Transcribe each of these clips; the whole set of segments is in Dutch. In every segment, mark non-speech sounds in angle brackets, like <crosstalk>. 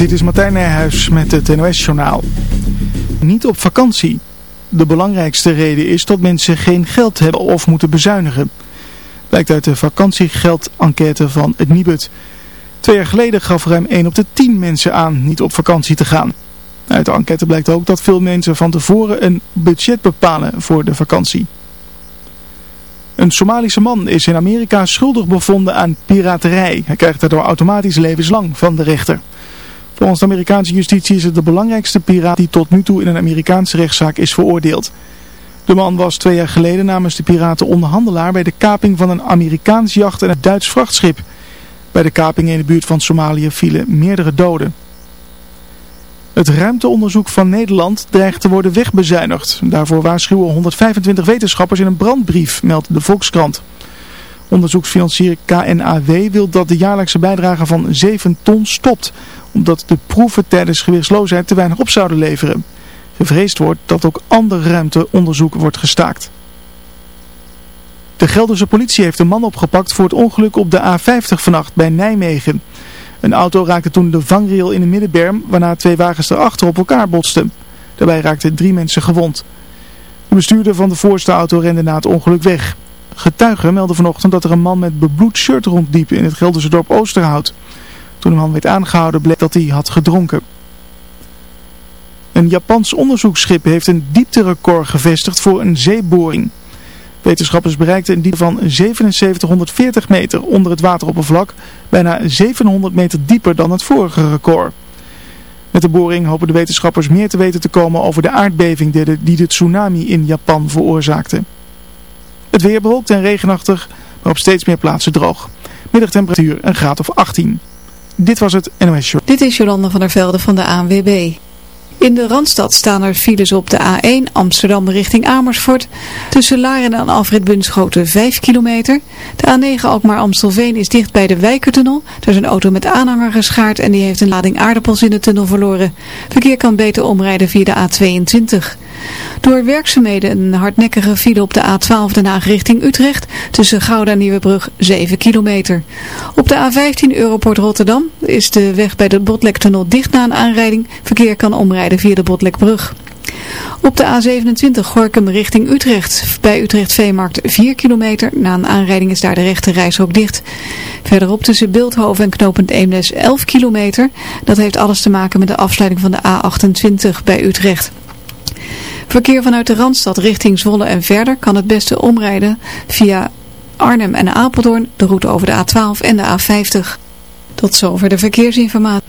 Dit is Martijn Nijhuis met het NOS-journaal. Niet op vakantie. De belangrijkste reden is dat mensen geen geld hebben of moeten bezuinigen. Blijkt uit de vakantiegeldenquête van het Nibud. Twee jaar geleden gaf ruim 1 op de 10 mensen aan niet op vakantie te gaan. Uit de enquête blijkt ook dat veel mensen van tevoren een budget bepalen voor de vakantie. Een Somalische man is in Amerika schuldig bevonden aan piraterij. Hij krijgt daardoor automatisch levenslang van de rechter. Volgens de Amerikaanse justitie is het de belangrijkste piraat die tot nu toe in een Amerikaanse rechtszaak is veroordeeld. De man was twee jaar geleden namens de piraten onderhandelaar bij de kaping van een Amerikaans jacht en een Duits vrachtschip. Bij de kaping in de buurt van Somalië vielen meerdere doden. Het ruimteonderzoek van Nederland dreigt te worden wegbezuinigd. Daarvoor waarschuwen 125 wetenschappers in een brandbrief, meldt de Volkskrant. Onderzoeksfinancier KNAW wil dat de jaarlijkse bijdrage van 7 ton stopt, omdat de proeven tijdens gewichtsloosheid te weinig op zouden leveren. Gevreesd wordt dat ook ander ruimteonderzoek wordt gestaakt. De Gelderse politie heeft een man opgepakt voor het ongeluk op de A50 vannacht bij Nijmegen. Een auto raakte toen de vangrail in de middenberm, waarna twee wagens erachter op elkaar botsten. Daarbij raakten drie mensen gewond. De bestuurder van de voorste auto rende na het ongeluk weg. Getuigen melden vanochtend dat er een man met bebloed shirt rondliep in het Gelderse dorp Oosterhout. Toen de man werd aangehouden bleek dat hij had gedronken. Een Japans onderzoeksschip heeft een diepterecord gevestigd voor een zeeboring. Wetenschappers bereikten een diepte van 7740 meter onder het wateroppervlak, bijna 700 meter dieper dan het vorige record. Met de boring hopen de wetenschappers meer te weten te komen over de aardbeving die de tsunami in Japan veroorzaakte. Het weer bewolkt en regenachtig, maar op steeds meer plaatsen droog. Middagtemperatuur een graad of 18. Dit was het NOS. Dit is Jolanda van der Velde van de ANWB. In de Randstad staan er files op de A1 Amsterdam richting Amersfoort. Tussen Laren en Alfred Bunschoten 5 kilometer. De A9 Alkmaar Amstelveen is dicht bij de Wijkertunnel. Er is een auto met aanhanger geschaard en die heeft een lading aardappels in de tunnel verloren. Verkeer kan beter omrijden via de A22. Door werkzaamheden een hardnekkige file op de A12 Den Haag richting Utrecht. Tussen Gouda en Nieuwebrug 7 kilometer. Op de A15 Europort Rotterdam is de weg bij de Botlektunnel dicht na een aanrijding. Verkeer kan omrijden via de Botlekbrug. Op de A27 Gorkum richting Utrecht. Bij Utrecht Veemarkt 4 kilometer. Na een aanrijding is daar de rechte reis ook dicht. Verderop tussen Beeldhoven en knooppunt Eemnes 11 kilometer. Dat heeft alles te maken met de afsluiting van de A28 bij Utrecht. Verkeer vanuit de Randstad richting Zwolle en verder kan het beste omrijden via Arnhem en Apeldoorn, de route over de A12 en de A50. Tot zover de verkeersinformatie.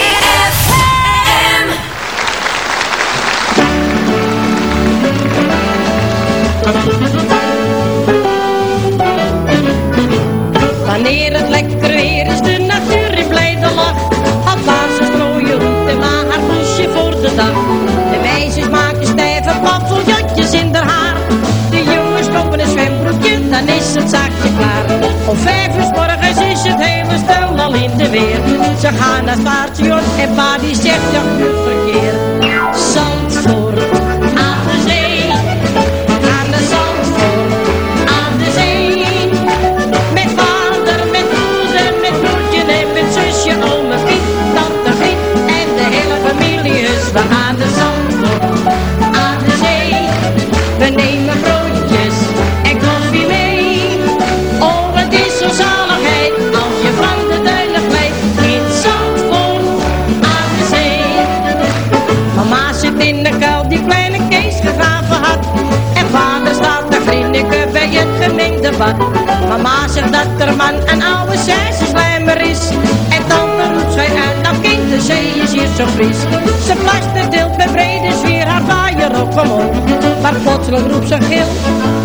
Ze gaan naar het station en pa die zegt ja, goed verkeer. Mama zegt dat er man een oude slijmer is. En dan roept zij uit, nou kind, de zee is hier zo fris. Ze plaster deelt met brede sfeer haar vaaier op omhoog. Maar plotseling roept ze gil,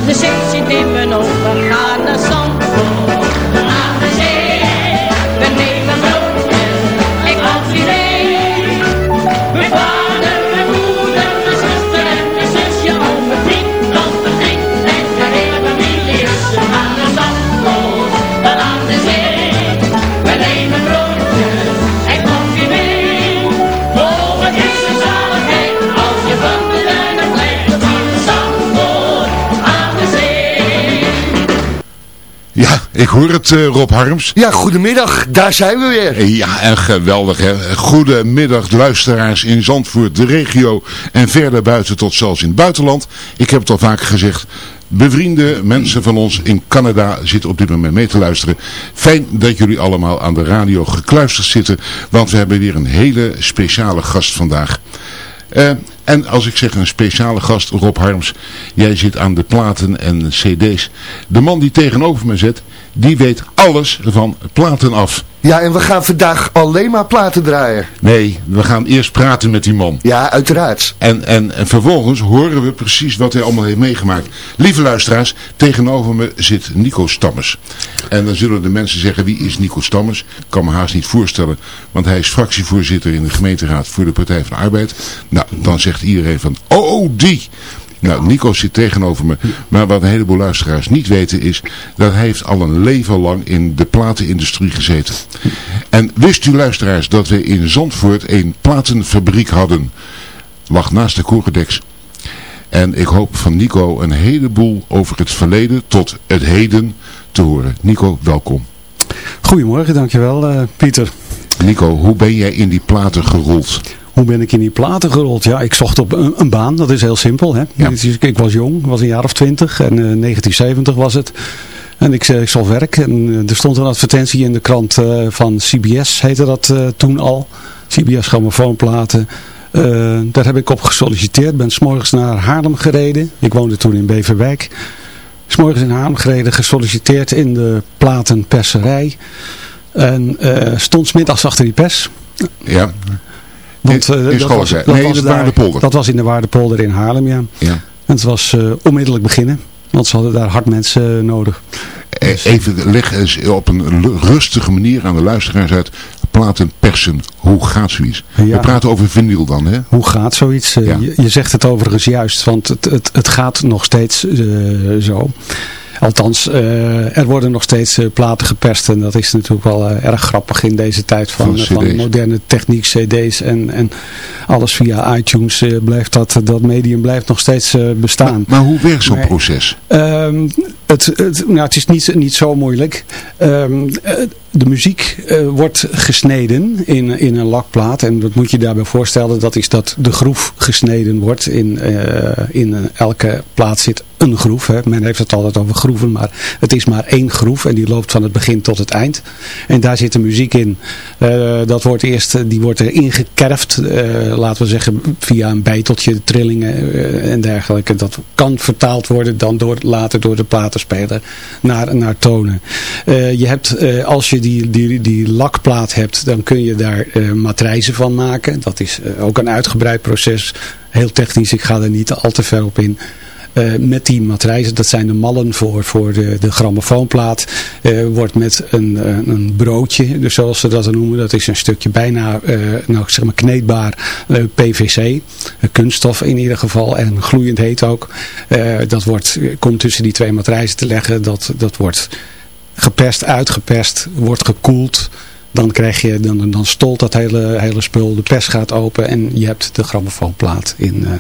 de zee zit in mijn ogen. Ik hoor het eh, Rob Harms. Ja, goedemiddag. Daar zijn we weer. Ja, en geweldig hè. Goedemiddag luisteraars in Zandvoort, de regio en verder buiten tot zelfs in het buitenland. Ik heb het al vaker gezegd. Bevriende mensen van ons in Canada zitten op dit moment mee te luisteren. Fijn dat jullie allemaal aan de radio gekluisterd zitten, want we hebben weer een hele speciale gast vandaag. Eh, en als ik zeg een speciale gast, Rob Harms, jij zit aan de platen en cd's. De man die tegenover me zit, die weet alles van platen af. Ja, en we gaan vandaag alleen maar platen draaien. Nee, we gaan eerst praten met die man. Ja, uiteraard. En, en, en vervolgens horen we precies wat hij allemaal heeft meegemaakt. Lieve luisteraars, tegenover me zit Nico Stammers. En dan zullen de mensen zeggen, wie is Nico Stammers? Ik kan me haast niet voorstellen, want hij is fractievoorzitter in de gemeenteraad voor de Partij van de Arbeid. Nou, dan zegt iedereen van, oh die! Nou, Nico zit tegenover me. Maar wat een heleboel luisteraars niet weten is... dat hij heeft al een leven lang in de platenindustrie gezeten. En wist u luisteraars dat we in Zandvoort een platenfabriek hadden? Lag naast de Coredex. En ik hoop van Nico een heleboel over het verleden tot het heden te horen. Nico, welkom. Goedemorgen, dankjewel uh, Pieter. Nico, hoe ben jij in die platen gerold? Hoe ben ik in die platen gerold? Ja, ik zocht op een, een baan. Dat is heel simpel. Hè? Ja. Ik, ik was jong, was een jaar of twintig. En uh, 1970 was het. En ik, ik zocht werk. En uh, er stond een advertentie in de krant uh, van CBS, heette dat toen al. CBS grammofoonplaten. daar heb ik op gesolliciteerd. Ben s'morgens naar Haarlem gereden. Ik woonde toen in Beverwijk. S'morgens in Haarlem gereden, gesolliciteerd in de platenperserij. En stond smiddags achter die pers. Ja. Want, in dat was, dat nee, was in de Waardepolder. Dat was in de Waardepolder in Haarlem, ja. Ja. En het was eh, onmiddellijk beginnen. Want ze hadden daar hard mensen eh, nodig. Eh, Even leg eens op een rustige manier aan de luisteraars uit. Platen persen, hoe gaat zoiets? Ja. We praten over vinyl dan, hè? Hoe gaat zoiets? Eh, Ja. je, je zegt het overigens juist, want het, het, het gaat nog steeds eh, zo. Althans, eh, er worden nog steeds eh, platen geperst en dat is natuurlijk wel eh, erg grappig in deze tijd van, Van moderne techniek, cd's en, en alles via iTunes blijft dat, dat medium blijft nog steeds bestaan. Maar hoe werkt zo'n proces? Ehm, het, het, nou, het is niet, niet zo moeilijk. Ehm, eh, de muziek wordt gesneden in, in een lakplaat. En dat moet je daarbij voorstellen. Dat is dat de groef gesneden wordt. In, in elke plaat zit een groef. Hè. Men heeft het altijd over groeven. Maar het is maar één groef. En die loopt van het begin tot het eind. En daar zit de muziek in. Eh, dat wordt eerst, die wordt er ingekerfd. eh, laten we zeggen via een bijteltje, trillingen eh, en dergelijke. Dat kan vertaald worden dan door, later door de platenspeler naar, naar tonen. Je hebt, als je die, die, die lakplaat hebt, dan kun je daar matrijzen van maken. Dat is ook een uitgebreid proces. Heel technisch, ik ga er niet al te ver op in. Eh, met die matrijzen, dat zijn de mallen voor, voor de, de grammofoonplaat, eh, wordt met een, eh, een broodje, dus zoals ze dat noemen, dat is een stukje bijna nou, zeg maar kneedbaar PVC, kunststof in ieder geval, en gloeiend heet ook. Dat wordt, komt tussen die twee matrijzen te leggen, dat, dat wordt geperst, uitgeperst, wordt gekoeld. Dan krijg je, dan, dan stolt dat hele, hele spul, de pers gaat open en je hebt de grammofoonplaat in eh,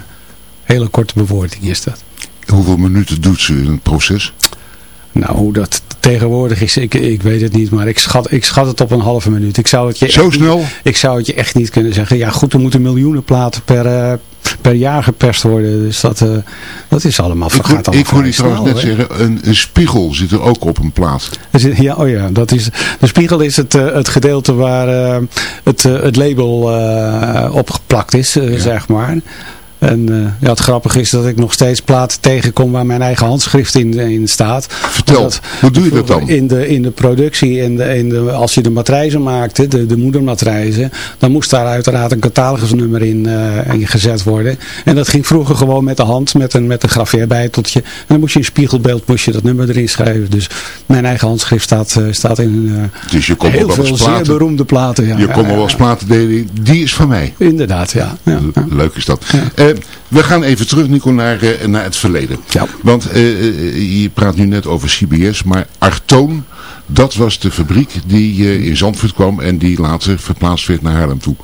hele korte bewoording is dat. Hoeveel minuten doet ze in het proces? Nou, hoe dat tegenwoordig is, ik, ik weet het niet, maar ik schat, ik schat het op een halve minuut. Ik zou het je Zo snel? Niet, ik zou het je echt niet kunnen zeggen. Ja goed, er moeten miljoenen platen per, eh, per jaar geperst worden. Dus dat, eh, dat is allemaal, Ik hoor, ik hoor vrij die trouwens net zeggen, een, een spiegel zit er ook op een plaat. Ja, oh ja, dat is, de spiegel is het, eh, het gedeelte waar het, het label opgeplakt is, zeg maar. En uh, ja, het grappige is dat ik nog steeds platen tegenkom waar mijn eigen handschrift in, in staat. Vertel, dat, hoe doe je dat dan? In de, in de productie, in de, in de, als je de matrijzen maakte, de, de moedermatrijzen, dan moest daar uiteraard een catalogusnummer in, uh, in gezet worden. En dat ging vroeger gewoon met de hand, met een, met een graveerbijteltje. En dan moest je in spiegelbeeld moest je dat nummer erin schrijven. Dus mijn eigen handschrift staat, uh, staat in dus je komt heel veel platen, zeer beroemde platen. Ja, je komt wel eens platen, die, die is van mij. Inderdaad, ja. ja, ja. Leuk is dat. We gaan even terug, Nico, naar, uh, naar het verleden. Ja. Want uh, je praat nu net over CBS, maar Artoon, dat was de fabriek die in Zandvoort kwam en die later verplaatst werd naar Haarlem toe.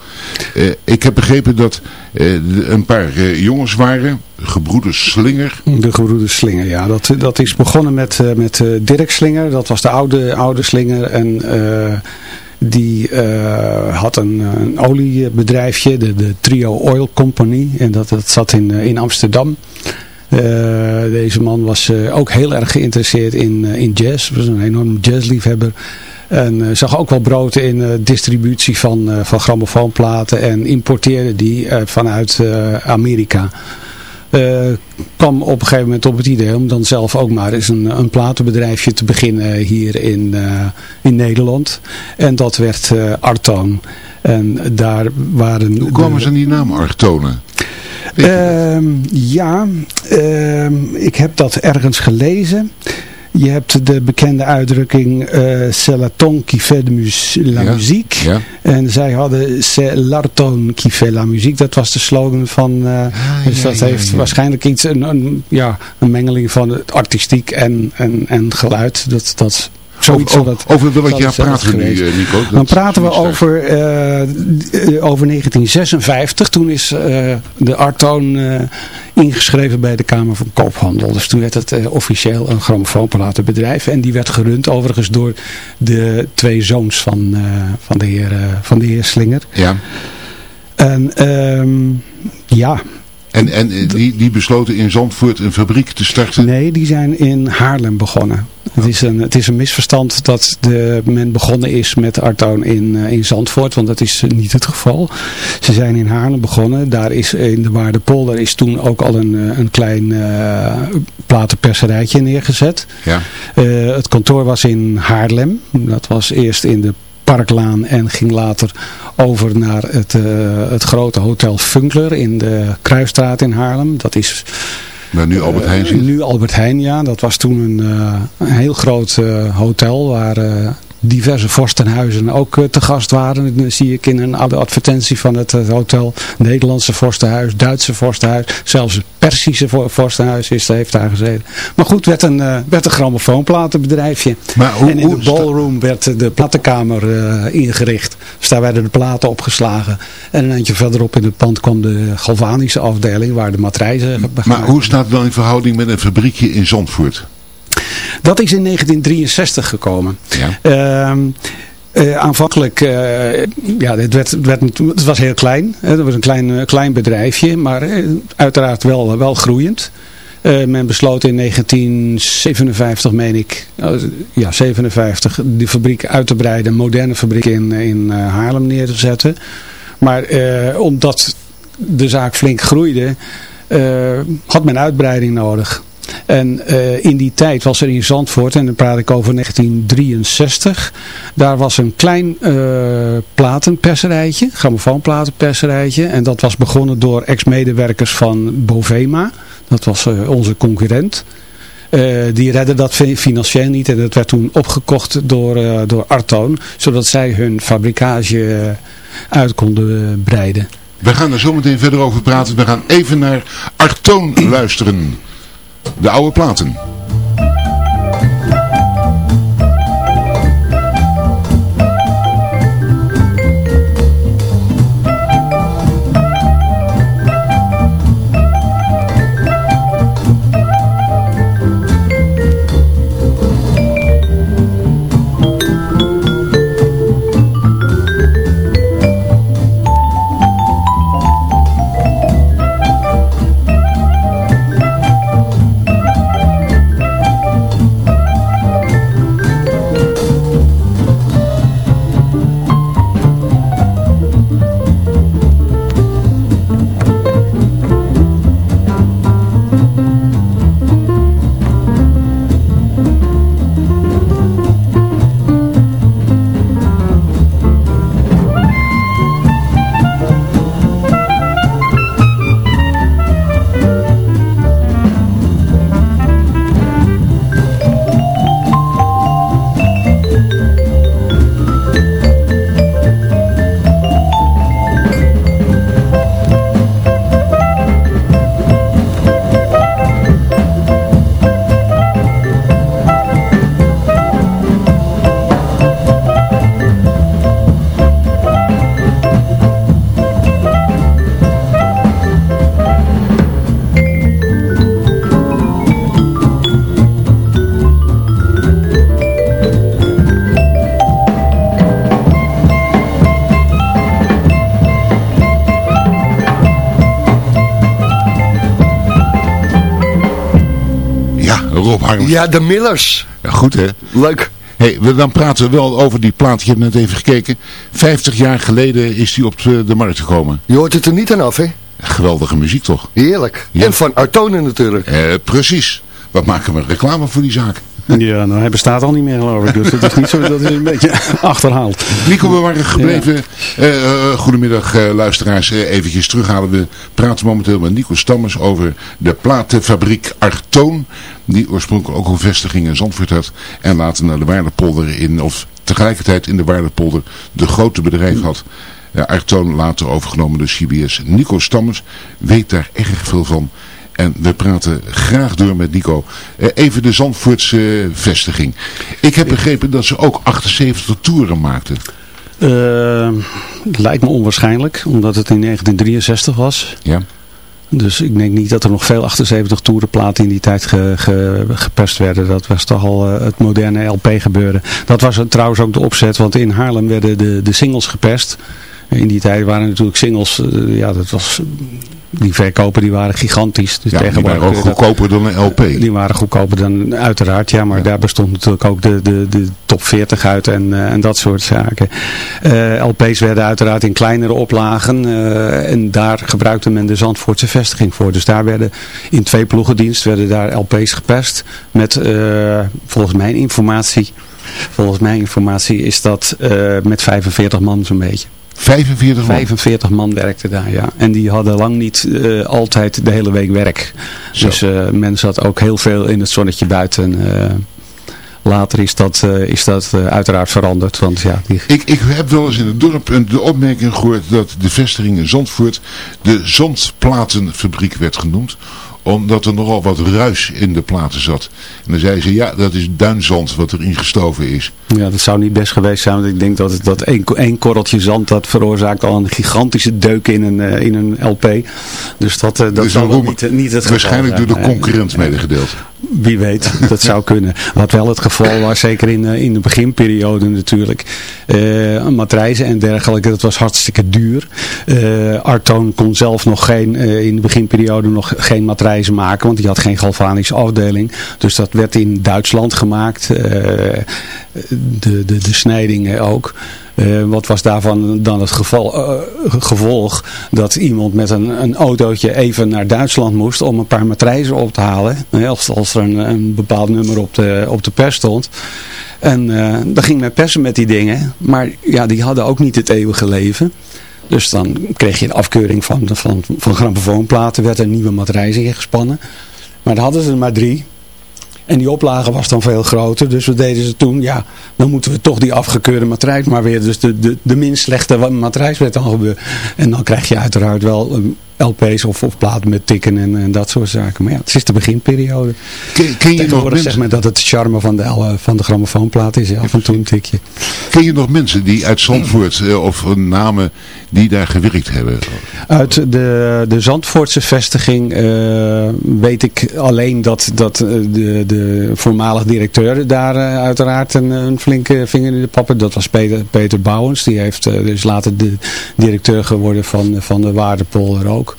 ik heb begrepen dat een paar jongens waren, gebroeders Slinger. De gebroeders Slinger, ja. Dat, dat is begonnen met, met Dirk Slinger, dat was de oude, oude Slinger en... Die uh, had een, een, oliebedrijfje, de, de Trio Oil Company. En dat, dat zat in, in Amsterdam. Uh, deze man was ook heel erg geïnteresseerd in, in jazz. Was een enorm jazzliefhebber. En zag ook wel brood in distributie van, van grammofoonplaten. En importeerde die vanuit Amerika. Uh, kwam op een gegeven moment op het idee om dan zelf ook maar eens een, een platenbedrijfje te beginnen hier in, uh, in Nederland. En dat werd uh, Artoon. En daar waren... Hoe kwamen ze aan die naam Artonen? Uh, ja, ehm, ik heb dat ergens gelezen. Je hebt de bekende uitdrukking uh, C'est la ton qui fait de la ja, muziek. Ja. En zij hadden C'est l'arton qui fait la muziek. Dat was de slogan van... Uh, ah, dus ja, dat heeft waarschijnlijk iets... Een, een, ja, een mengeling van het artistiek en, en, en geluid. Dat, dat Zoiets over, over, over welk jaar praten we nu, Nico? Dat Dan praten we over, uh, over 1956. Toen is uh, de Artoon ingeschreven bij de Kamer van Koophandel. Dus toen werd het officieel een grammofoonplatenbedrijf. En die werd gerund overigens door de twee zoons van, van, de, heer, van de heer Slinger. Ja. En um, ja... En, en die, die besloten in Zandvoort een fabriek te starten? Nee, die zijn in Haarlem begonnen. Het is, een, het is een misverstand dat de, men begonnen is met Artoon in, uh, in Zandvoort, want dat is niet het geval. Ze zijn in Haarlem begonnen. Daar is in de Waardepolder is toen ook al een, een klein uh, platenperserijtje neergezet. Ja. Uh, het kantoor was in Haarlem. Dat was eerst in de Parklaan en ging later over naar het, uh, het grote hotel Funkler in de Kruisstraat in Haarlem. Dat is... Waar nu Albert Heijn zit? Nu Albert Heijn, ja. Dat was toen een, uh, een heel groot hotel waar diverse vorstenhuizen ook uh, te gast waren. Dan zie ik in een advertentie van het, het hotel Nederlandse vorstenhuis, Duitse vorstenhuis, zelfs het Persische vorstenhuis is, heeft daar gezeten. Maar goed, werd een, uh, werd een grammofoonplatenbedrijfje. Maar hoe, en in hoe de ballroom werd de platenkamer uh, ingericht. Dus daar werden de platen opgeslagen. En een eindje verderop in het pand kwam de galvanische afdeling waar de matrijzen... Maar hoe staat het dan in verhouding met een fabriekje in Zandvoort? Dat is in 1963 gekomen. Ja. Uh, uh, aanvankelijk, uh, ja, het, werd, werd, het was heel klein. Het was een klein, klein bedrijfje, maar uiteraard wel, wel groeiend. men besloot in 1957, meen ik, ja, 57, die fabriek uit te breiden, een moderne fabriek in, in Haarlem neer te zetten. Maar omdat de zaak flink groeide, had men uitbreiding nodig. En uh, in die tijd was er in Zandvoort, en dan praat ik over 1963, daar was een klein uh, platenperserijtje, grammofoonplatenperserijtje. En dat was begonnen door ex-medewerkers van Bovema. Dat was uh, onze concurrent. die redden dat financieel niet en dat werd toen opgekocht door, door Artoon, zodat zij hun fabrikage uit konden breiden. We gaan er zo meteen verder over praten. We gaan even naar Artoon luisteren. De oude platen. Ja, de Millers. Ja, goed hè. Leuk. Hey, we, dan praten we wel over die plaat. Je hebt net even gekeken. 50 jaar geleden is die op de, de markt gekomen. Je hoort het er niet aan af, hè? Geweldige muziek toch? Heerlijk. Ja. En van Artone natuurlijk. Eh, precies. Wat maken we reclame voor die zaak? Ja, nou, hij bestaat al niet meer geloof ik. Dus het is niet zo, dat is een beetje <laughs> achterhaald. Nico, we waren gebleven. Eh, eh, goedemiddag eh, luisteraars. Eh, eventjes terughalen. We praten momenteel met Nico Stammers over de platenfabriek Artoon. Die oorspronkelijk ook een vestiging in Zandvoort had. En later naar de Waardepolder in, of tegelijkertijd in de Waardepolder de grote bedrijf had. Artoon later overgenomen door CBS. Nico Stammers weet daar erg veel van. En we praten graag door met Nico. Eh, even de Zandvoortse eh, vestiging. Ik heb begrepen dat ze ook 78 toeren maakten. Het lijkt me onwaarschijnlijk, omdat het in 1963 was. Ja. Dus ik denk niet dat er nog veel 78 toerenplaten in die tijd ge, ge- geperst werden. Dat was toch al het moderne LP gebeuren. Dat was trouwens ook de opzet, want in Haarlem werden de, de singles geperst. In die tijd waren natuurlijk singles, ja dat was, die verkopen die waren gigantisch. Dus Ja, die waren ook dat- goedkoper dan een LP. die waren goedkoper dan uiteraard, ja, maar daar bestond natuurlijk ook de, de, de top 40 uit en, eh, en dat soort zaken. Eh, LP's werden uiteraard in kleinere oplagen eh, en daar gebruikte men de Zandvoortse vestiging voor. Dus daar werden in twee ploegendienst werden daar LP's gepest met volgens mijn informatie, volgens mijn informatie is dat met 45 man zo'n beetje. 45 man. 45 man werkte daar, ja. En die hadden lang niet eh, altijd de hele week werk. Zo. Dus eh men zat ook heel veel in het zonnetje buiten. eh. later is dat, is dat uiteraard veranderd. Want ja, die... Ik, ik heb wel eens in het dorp een, de opmerking gehoord dat de vestiging in Zandvoort de zandplatenfabriek werd genoemd. Omdat er nogal wat ruis in de platen zat. En dan zei ze, ja, dat is duinzand wat er ingestoven is. Ja, dat zou niet best geweest zijn. Want ik denk dat, het- dat één, één korreltje zand, dat veroorzaakt al een gigantische deuk in een, eh, in een LP. Dus dat, eh, dat Dus zal niet, niet het geval Waarschijnlijk door de concurrent medegedeeld. Wie weet, <laughs> dat zou kunnen. Wat wel het geval was, zeker in, eh, in de beginperiode natuurlijk. Eh matrijzen en dergelijke, dat was hartstikke duur. Eh Artoon kon zelf nog geen, in de beginperiode nog geen matrijzen maken, want die had geen galvanische afdeling. Dus dat werd in Duitsland gemaakt. de, de, de snijdingen ook. Eh, wat was daarvan dan het geval, eh, gevolg? Dat iemand met een, een autootje even naar Duitsland moest om een paar matrijzen op te halen. Eh, Als, als er een, een bepaald nummer op de, op de pers stond. En eh, dan ging men persen met die dingen. Maar ja, die hadden ook niet het eeuwige leven. Dus dan kreeg je de afkeuring van, van, van grammofoonplaten. Werd er nieuwe matrijzen ingespannen. Maar dan hadden ze er maar drie. En die oplage was dan veel groter. Dus wat deden ze toen? Ja, dan moeten we toch die afgekeurde matrijs maar weer. Dus de, de, de minst slechte matrijs werd dan gebeurd. En dan krijg je uiteraard wel um, LP's of, of platen met tikken en, en dat soort zaken. Maar ja, het is de beginperiode. Ken, ken je nog mensen, men dat het charme van de, van de grammofoonplaat is. Ja, af en toe een tikje. ken je nog mensen die uit Zandvoort, eh, of namen die daar gewerkt hebben? Uit de, de Zandvoortse vestiging eh, weet ik alleen dat, dat eh, de, de voormalig directeur daar uiteraard een, een flinke vinger in de pap had. Dat was Peter, Peter Bouwens. Die heeft dus later de directeur geworden van, van de Waardepolder ook.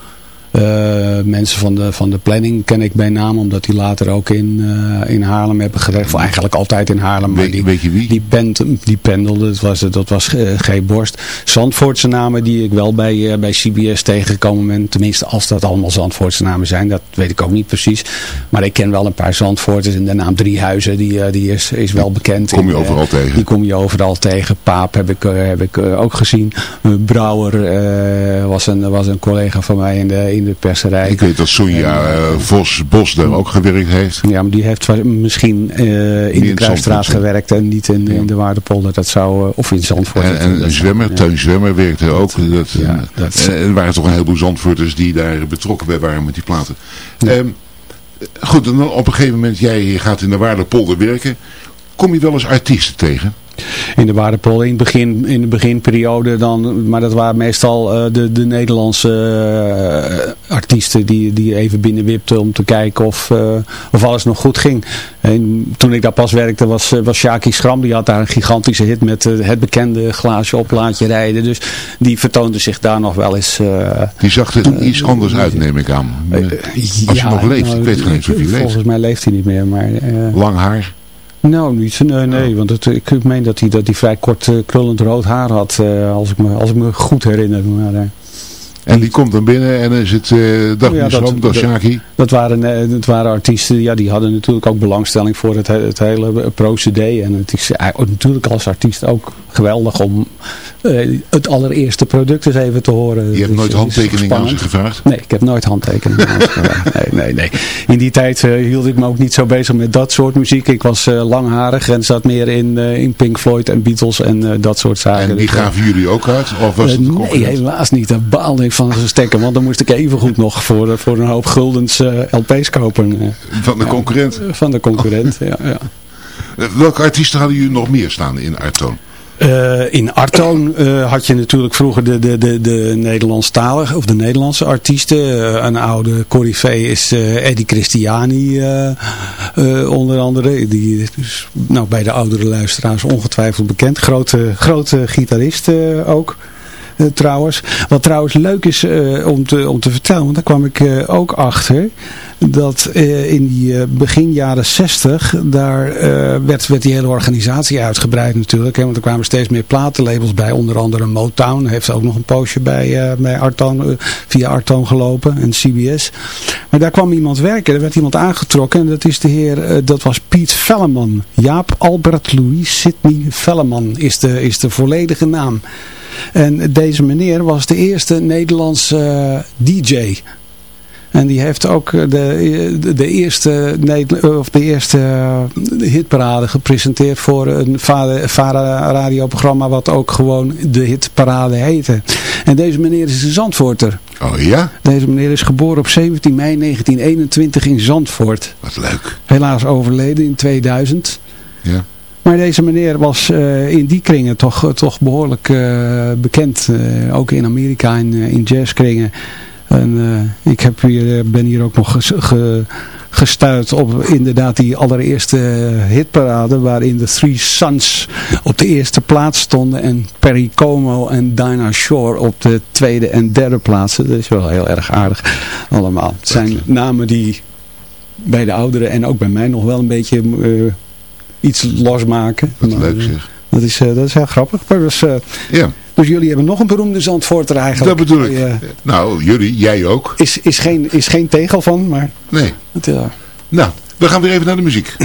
Eh, mensen van de, van de planning ken ik bij naam, omdat die later ook in, eh, in Haarlem hebben gewerkt. Of eigenlijk altijd in Haarlem. Maar Weet, die, weet je wie? die, band, die pendelde, dat was, dat was eh, G. Borst. Zandvoortse namen die ik wel bij, bij CBS tegengekomen ben. Tenminste, als dat allemaal Zandvoortse namen zijn, dat weet ik ook niet precies. Maar ik ken wel een paar Zandvoorters. En de naam Driehuizen, die, die is, is wel bekend. kom je In, overal tegen. Die kom je overal tegen. Paap heb ik, heb ik ook gezien. Brouwer was, een, was een collega van mij in de, in de perserij. Ik weet dat Sonja eh, Vos Bos daar ook gewerkt heeft. Ja, maar die heeft misschien eh, in de Kruisstraat gewerkt en niet in, Ja. in de Waardepolder. Dat zou, eh, of in Zandvoort. En, en zwemmer, ja. Teun Zwemmer werkte ook. Dat, ja, dat- en er waren toch een heleboel Zandvoorters die daar betrokken bij waren met die platen. Ehm, goed, en dan op een gegeven moment, jij gaat in de Waardepolder werken. Kom je wel eens artiesten tegen? In de Waardepolder, in, het begin, in de beginperiode dan, maar dat waren meestal eh, de, de Nederlandse eh, artiesten die, die even binnenwipten om te kijken of, eh, of alles nog goed ging. En toen ik daar pas werkte was, was Shaki Schram, die had daar een gigantische hit met het bekende glaasje op laatje rijden. Dus die vertoonde zich daar nog wel eens. die zag er iets anders uit neem ik aan. Als je nog leeft, ik weet geen eens of hij leeft. Volgens mij leeft hij niet meer. Maar, Lang haar? Nou, niet. Nee, nee want het, ik meen dat hij, dat hij vrij kort krullend rood haar had, als, ik me, als ik me goed herinner. Maar, en die komt dan binnen en is het uh, dag oh ja, dat, dag Shaki. Dat waren, dat waren artiesten, ja, die hadden natuurlijk ook belangstelling voor het, het hele procedé. En het is natuurlijk als artiest ook geweldig om uh, het allereerste product eens even te horen. Je hebt nooit handtekeningen aan ze gevraagd? Nee, ik heb nooit handtekeningen <laughs> aan ze gevraagd. Nee, nee, nee. In die tijd hield ik me ook niet zo bezig met dat soort muziek. Ik was langharig en zat meer in, in Pink Floyd en Beatles en dat soort zaken. En die dus, gaven jullie ook uit? Of was het nee, helaas niet. Daar baalde ik van zijn stekken. Want dan moest ik even goed nog voor, voor een hoop guldens uh, LP's kopen. Eh. Van de concurrent? van de concurrent, ja, ja. Welke artiesten hadden jullie nog meer staan in Artoon? Uh, in Artoon uh, had je natuurlijk vroeger de, de, de, de Nederlandstalige of de Nederlandse artiesten. Uh, een oude corifee is Eddie Christiani onder andere. Die is nou, bij de oudere luisteraars ongetwijfeld bekend. Grote, grote gitarist ook. Eh, trouwens. Wat trouwens leuk is uh, om, te, om te vertellen, want daar kwam ik uh, ook achter. Dat in die begin jaren 60, daar werd, werd die hele organisatie uitgebreid natuurlijk. Hè, want er kwamen steeds meer platenlabels bij. Onder andere Motown heeft ook nog een poosje bij, bij Artoon, via Artoon gelopen. En CBS. Maar daar kwam iemand werken. Er werd iemand aangetrokken. En dat is de heer, dat was Piet Velleman. Jaap Albert Louis Sidney Velleman is de, is de volledige naam. En deze meneer was de eerste Nederlandse uh, DJ. En die heeft ook de, de, de eerste, of de eerste hitparade gepresenteerd voor een VARA radioprogramma wat ook gewoon de hitparade heette. En deze meneer is een Zandvoorter. Oh ja? Deze meneer is geboren op 17 mei 1921 in Zandvoort. Wat leuk. Helaas overleden in 2000. Ja. Maar deze meneer was uh, in die kringen toch, toch behoorlijk uh, bekend. Ook in Amerika in, in jazzkringen. En ik heb hier, ben hier ook nog ge, ge, gestuurd op inderdaad die allereerste hitparade. Waarin de Three Sons op de eerste plaats stonden. En Perry Como en Dinah Shore op de tweede en derde plaatsen. Dat is wel heel erg aardig allemaal. Het zijn namen die bij de ouderen en ook bij mij nog wel een beetje iets losmaken. Wat leuk zeg. Dat is, uh, dat is heel grappig. Maar dus, uh, ja. dus jullie hebben nog een beroemde Zandvoorter eigenlijk. Dat bedoel ik. Uh, nou, jullie, jij ook. Is, is, geen, is geen tegel van, maar... Nee. Het, uh, nou, we gaan weer even naar de muziek.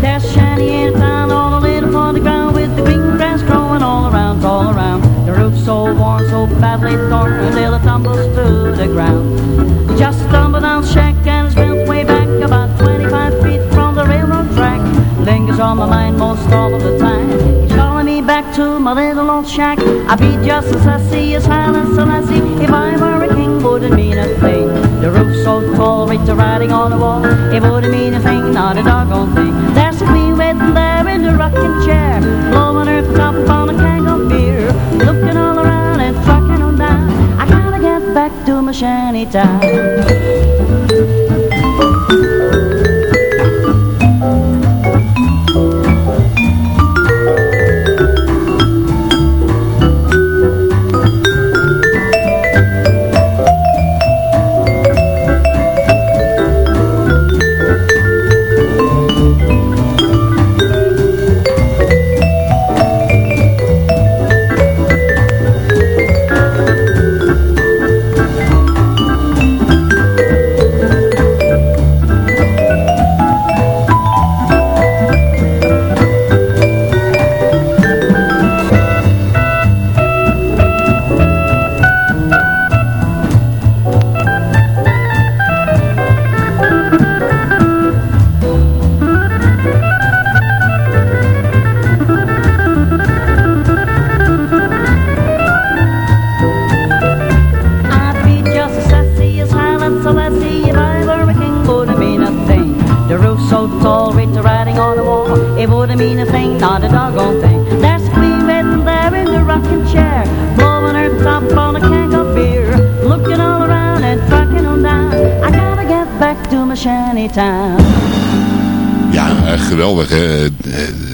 There's shiny in town all a little on the ground with the green grass growing all around, all around. The roof so worn, so badly torn, until it tumbles to the ground. To my little old shack. I'd be just as sassy as Haile Selassie if I were a king. Wouldn't mean a thing. The roof so tall, right to riding on the wall. It wouldn't mean a thing, not a doggone thing. There's a queen waiting there in the rocking chair, blowing her top on a keg of beer, looking all around and trucking on down. I gotta get back to my shanty town.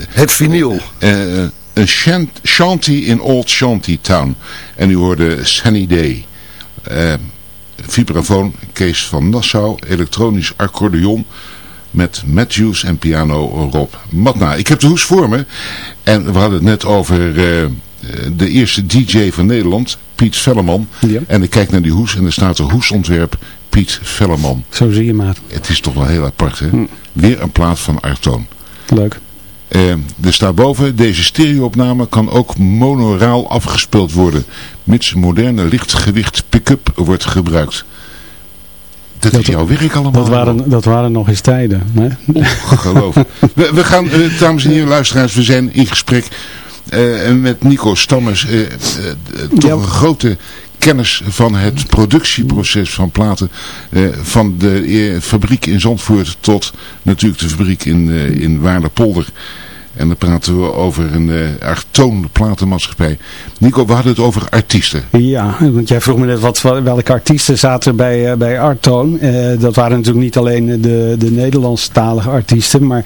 Het vinyl. eh, een shant- shanty in Old Shanty Town. En u hoorde Sunny Day. Eh vibrafoon, Kees van Nassau, elektronisch accordeon met Matthews en piano Rob Matna. Ik heb de hoes voor me en we hadden het net over eh, eh, de eerste DJ van Nederland, Piet Velleman. Ja. En ik kijk naar die hoes en er staat er hoesontwerp Piet Velleman. Zo zie je maar. Het is toch wel heel apart hè? Hm. Weer een plaat van Artoon. Leuk. Eh, er staat boven, deze stereoopname kan ook monoraal afgespeeld worden, mits moderne lichtgewicht pick-up wordt gebruikt. Dat, is jouw werk allemaal. Dat waren, dat waren nog eens tijden. Hè? Ongelooflijk. <laughs> we, we gaan, eh, dames en heren luisteraars, we zijn in gesprek eh, met Nico Stammers. eh, toch Ja. een grote kennis van het productieproces van platen. van de fabriek in Zandvoort tot natuurlijk de fabriek in, in Waarderpolder. En dan praten we over een uh, Artoon platenmaatschappij. Nico, we hadden het over artiesten. Ja, want jij vroeg me net wat, welke artiesten zaten bij, eh, bij Artoon. Eh, dat waren natuurlijk niet alleen de, de Nederlandstalige artiesten, maar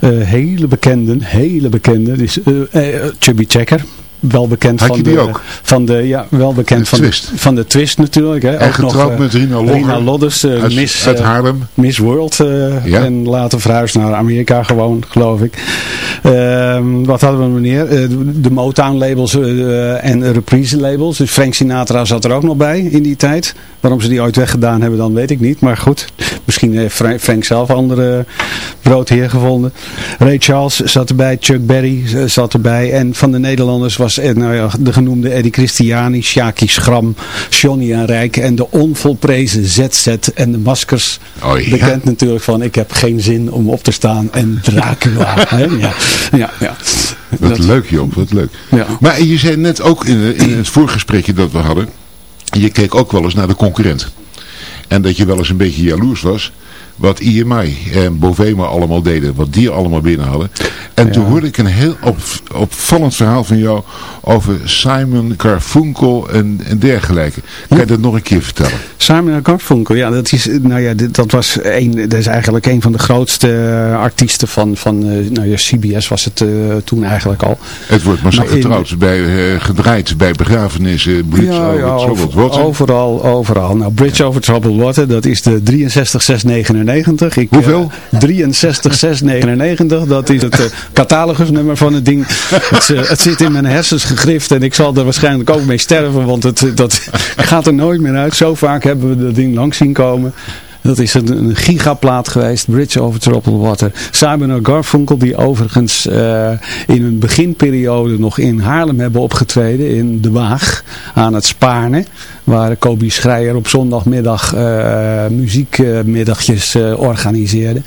eh, hele bekende, hele bekende. Dus, eh, eh, Chubby Checker. Wel bekend van de, ook? van de, ja, wel bekend De van, twist. De, van de twist natuurlijk. Hè. En getrouwd eh, met Rina Logger. Lodders, eh, uit, Miss, uit eh, Haarlem. Miss World Ja. en later verhuisd naar Amerika gewoon, geloof ik. Ehm, wat hadden we nog? Eh, de Motown labels en reprise labels. Dus Frank Sinatra zat er ook nog bij in die tijd. Waarom ze die ooit weggedaan hebben, dan weet ik niet. Maar goed, misschien heeft Fra- Frank zelf andere broodheer gevonden. Ray Charles zat erbij, Chuck Berry zat erbij. En van de Nederlanders was nou ja, de genoemde Eddie Christiani, Shaki Schram, Johnny en Rijk en de onvolprezen ZZ en de maskers. Oh, ja. Bekend natuurlijk van ik heb geen zin om op te staan en Dracula. <laughs> hè? Ja, ja, ja. Wat Dat- leuk Joop, wat leuk. Ja. Maar je zei net ook in, in het voorgesprekje dat we hadden, je keek ook wel eens naar de concurrent. En dat je wel eens een beetje jaloers was wat IMI en Bovema allemaal deden, wat die allemaal binnen hadden. En toen hoorde ik een heel op, opvallend verhaal van jou over Simon Garfunkel en, en dergelijke. Kan je dat nog een keer vertellen? Simon Garfunkel, ja, dat is, nou ja, dit- dat was een, dat is eigenlijk een van de grootste eh, artiesten van, van eh, nou ja, CBS was het eh, toen eigenlijk al. Het wordt Maar in- getrouwd, bij, gedraaid bij begrafenissen, Bridge Ja, over ja, Troubled over- Water. overal, overal. Nou, Bridge over Troubled Water, dat is de 63699. Ik, Hoeveel? 63699, dat is het eh, catalogusnummer van het ding. Het, eh, het zit in mijn hersens gegrift en ik zal er waarschijnlijk ook mee sterven, want het, dat <laughs> gaat er nooit meer uit. Zo vaak hebben we dat ding langs zien komen. Dat is een, een gigaplaat geweest, Bridge over Troubled Water. Simon Garfunkel, die overigens in een beginperiode nog in Haarlem hebben opgetreden, in De Waag, aan het Spaarne. Waar Kobi Schreier op zondagmiddag eh, muziekmiddagjes eh, organiseerde.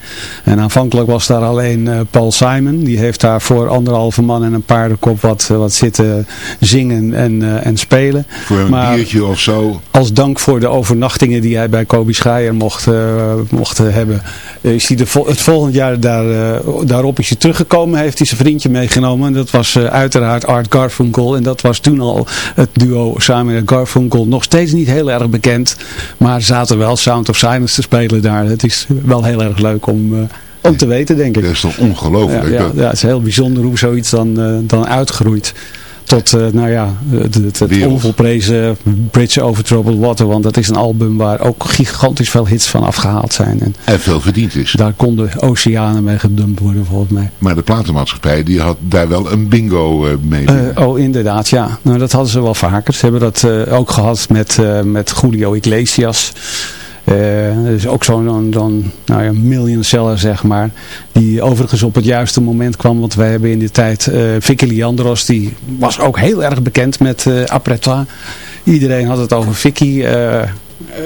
En aanvankelijk was daar alleen eh, Paul Simon. Die heeft daar voor anderhalve man en een paardenkop wat, wat zitten zingen en, en spelen. Voor een Maar- biertje of zo. als dank voor de overnachtingen die hij bij Kobi Schreier mocht, mocht hebben, is hij de vol- het volgend jaar daar, daarop is hij teruggekomen. Heeft hij zijn vriendje meegenomen. En dat was uiteraard Art Garfunkel. En dat was toen al het duo Simon en Garfunkel. Nog steeds niet heel erg bekend. Maar zaten wel Sound of Silence te spelen daar. Het is wel heel erg leuk om, eh, om te weten, denk ik. Dat is toch ongelooflijk. Ja, ja, het is heel bijzonder hoe zoiets dan, eh, dan uitgroeit. Tot, eh, nou ja, het, het, het Wereld. onvolprezen Bridge Over Troubled Water. Want dat is een album waar ook gigantisch veel hits van afgehaald zijn. En En veel verdiend is. daar konden oceanen mee gedumpt worden volgens mij. Maar de platenmaatschappij die had daar wel een bingo eh, mee. Eh, oh, inderdaad, ja. Nou, dat hadden ze wel vaker. Ze hebben dat eh, ook gehad met, eh, met Julio Iglesias. Eh dus ook zo'n dan, dan, nou ja, million seller, zeg maar. Die overigens op het juiste moment kwam. Want wij hebben in die tijd eh Vicky Leandros. Die was ook heel erg bekend met eh Après toi. Iedereen had het over Vicky.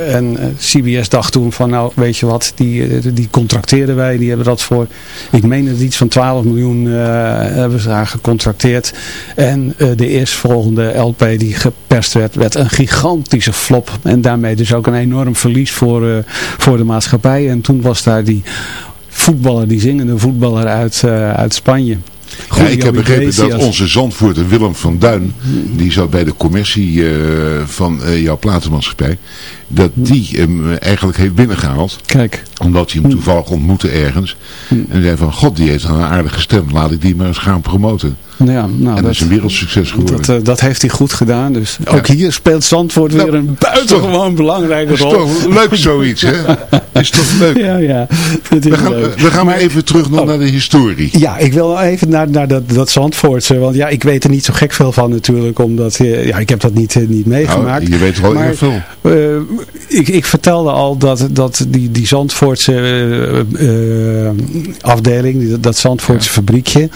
En eh, CBS dacht toen van nou weet je wat, die, eh, die contracteren wij, die hebben dat voor, ik meen dat iets van 12 miljoen eh, hebben ze daar gecontracteerd. En eh, de eerstvolgende LP die geperst werd, werd een gigantische flop. En daarmee dus ook een enorm verlies voor, voor de maatschappij. En toen was daar die voetballer, die zingende voetballer uit, uit Spanje. Ja, ik heb begrepen dat onze Zandvoorter Willem van Duin, die zat bij de commercie eh, van eh, jouw platenmaatschappij, dat die hem eh, eigenlijk heeft binnengehaald. Kijk, Omdat hij hem toevallig ontmoette ergens. En zei van, god die heeft een aardige stem, laat ik die maar eens gaan promoten. Ja, nou, en dat is een wereldsucces geworden. Dat, eh, dat heeft hij goed gedaan. Dus ook hier speelt Zandvoort Nou, weer een buitengewoon belangrijke Dat is rol. toch leuk zoiets, hè? <laughs> is toch leuk? Ja, ja. We gaan, leuk. we gaan maar even terug nog Oh. naar de historie. Ja, ik wil even naar, naar dat, dat Zandvoortse. Want ja, ik weet er niet zo gek veel van natuurlijk. Omdat, eh, ja, ik heb dat niet, eh, niet meegemaakt. Nou, je weet wel erg veel. ik, ik vertelde al dat, dat die, die Zandvoortse afdeling, dat Zandvoortse fabriekje,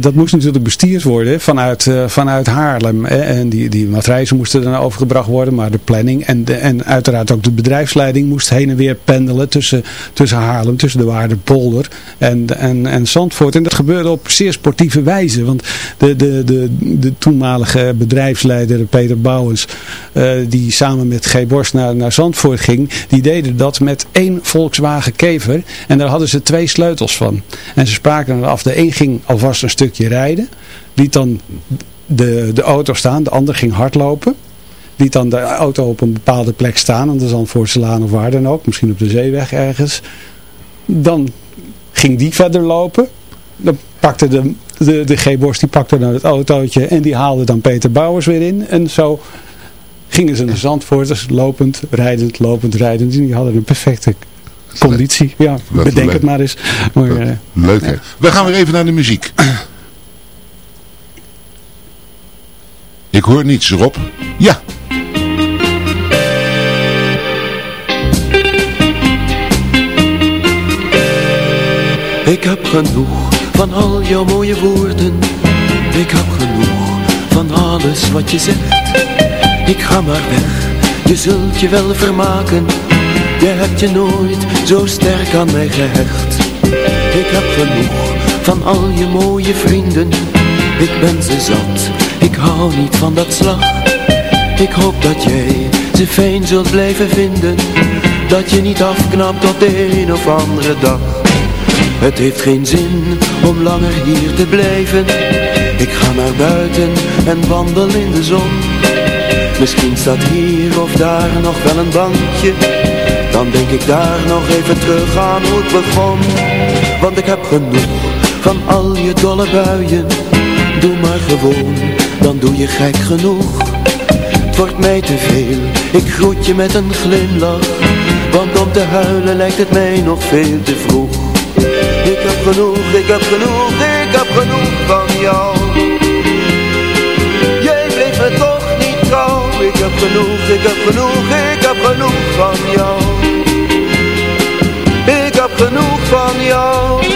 dat moest natuurlijk bestuurd worden vanuit, eh, vanuit Haarlem. Hè. En die, die matrijzen moesten dan overgebracht worden, maar de planning en, de, en uiteraard ook de bedrijfsleiding moest heen en weer pendelen tussen, tussen Haarlem, tussen de Waardepolder en, en, en Zandvoort. En dat gebeurde op zeer sportieve wijze, want de, de, de, de toenmalige bedrijfsleider Peter Bouwens, eh, die samen met G. Borst naar, naar Zandvoort ging, die deden dat met één Volkswagen Kever en daar hadden ze twee sleutels van. En ze spraken af, de een ging alvast een stukje rijden, liet dan de, de auto staan, de ander ging hardlopen. Liet dan de auto op een bepaalde plek staan, aan de Zandvoortse Laan of waar dan ook, misschien op de zeeweg ergens. Dan ging die verder lopen. Dan pakte de, de, de G-borst, die pakte dan het autootje en die haalde dan Peter Bouwers weer in. En zo gingen ze naar Zandvoorters, lopend, rijdend, lopend, rijdend. En die hadden een perfecte conditie. Ja, bedenk het maar eens. Maar, eh, Leuk hè? We gaan weer even naar de muziek. Ik hoor niets erop. Ja. Ik heb genoeg van al jouw mooie woorden. Ik heb genoeg van alles wat je zegt. Ik ga maar weg, je zult je wel vermaken. Je hebt je nooit zo sterk aan mij gehecht. Ik heb genoeg van al je mooie vrienden. Ik ben ze zat, ik hou niet van dat slag. Ik hoop dat jij ze fijn zult blijven vinden. Dat je niet afknapt op de een of andere dag. Het heeft geen zin om langer hier te blijven Ik ga naar buiten en wandel in de zon Misschien staat hier of daar nog wel een bankje Dan denk ik daar nog even terug aan hoe het begon Want ik heb genoeg van al je dolle buien Doe maar gewoon, dan doe je gek genoeg. Het wordt mij te veel, ik groet je met een glimlach. Want om te huilen lijkt het mij nog veel te vroeg. Ik heb genoeg, ik heb genoeg, ik heb genoeg van jou. Jij bleef me toch niet trouw. Ik heb genoeg, ik heb genoeg, ik heb genoeg van jou. Ik heb genoeg van jou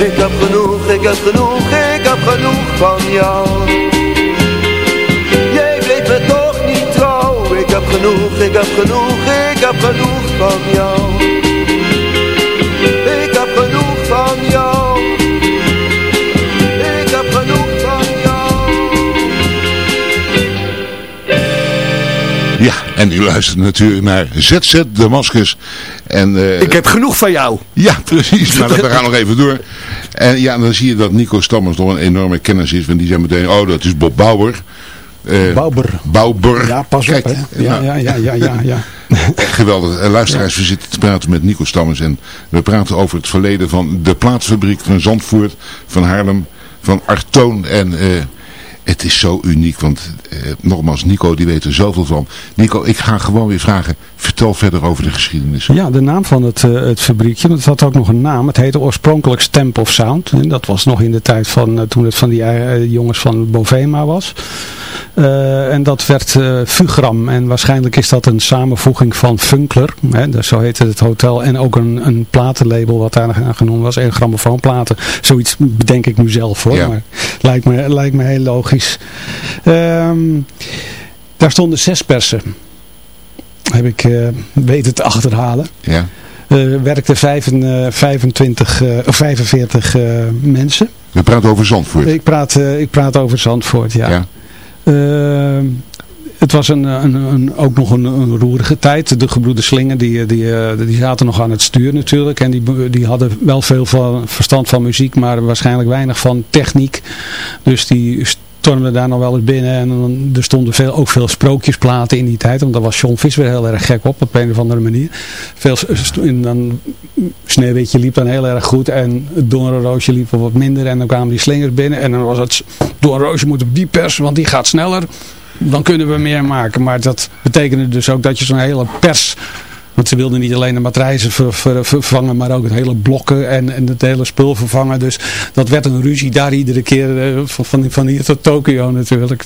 ik heb genoeg, ik heb genoeg, ik heb genoeg van jou Jij bleef me toch niet trouw Ik heb genoeg, ik heb genoeg, ik heb genoeg van jou Ik heb genoeg van jou Ik heb genoeg van jou Ja, en u luistert natuurlijk naar ZZ Damascus. En, eh, Ik heb genoeg van jou. Ja, precies. Maar <laughs> we gaan nog even door. En ja, dan zie je dat Nico Stammers nog een enorme kennis is. Want die zei meteen, oh dat is Bob Bauer. Eh, Bauber. Bauber. Ja, pas Kijk, op hè. Ja, nou, ja, ja, ja, ja, ja. <laughs> Echt geweldig. En luisteraars, we zitten te praten met Nico Stammers. En we praten over het verleden van de plaatsfabriek van Zandvoort, van Haarlem, van Artoon. En eh, het is zo uniek. Want eh, nogmaals, Nico die weet er zoveel van. Nico, ik ga gewoon weer vragen. Vertel verder over de geschiedenis. Ja, de naam van het, uh, het fabriekje, het had ook nog een naam. Het heette oorspronkelijk Stamp of Sound. En dat was nog in de tijd van, uh, toen het van die uh, jongens van Bovema was. en dat werd Fugram. En waarschijnlijk is dat een samenvoeging van Funkler. Hè, dus zo heette het hotel. En ook een, een platenlabel wat daar genoemd was. En grammofoonplaten. Zoiets bedenk ik nu zelf hoor. Ja. Maar lijkt me, lijkt me heel logisch. Um, daar stonden zes persen. Heb ik uh, weten te achterhalen. Ja. Uh, werkte vijf, uh, 25 of 45 mensen. We praten over Zandvoort. Ik praat, ik praat over Zandvoort, ja. ja. Ehm, het was een, een, een, ook nog een, een, roerige tijd. De gebroeders Slingen die, die, die zaten nog aan het stuur natuurlijk. En die, die hadden wel veel van, verstand van muziek, maar waarschijnlijk weinig van techniek. Dus die stormde daar nog wel eens binnen. En er stonden veel, ook veel sprookjesplaten in die tijd. Want daar was John Vis weer heel erg gek op, op een of andere manier. Veel, en dan, Sneeuwwitje liep dan heel erg goed. En het Doornroosje liep wat minder. En dan kwamen die slingers binnen. En dan was het, Doornroosje moet op die pers, want die gaat sneller. Dan kunnen we meer maken. Maar dat betekende dus ook dat je zo'n hele pers want ze wilden niet alleen de matrijzen ver, ver, vervangen, maar ook het hele blokken en, en het hele spul vervangen. Dus dat werd een ruzie daar iedere keer uh, van, van hier tot Tokio natuurlijk.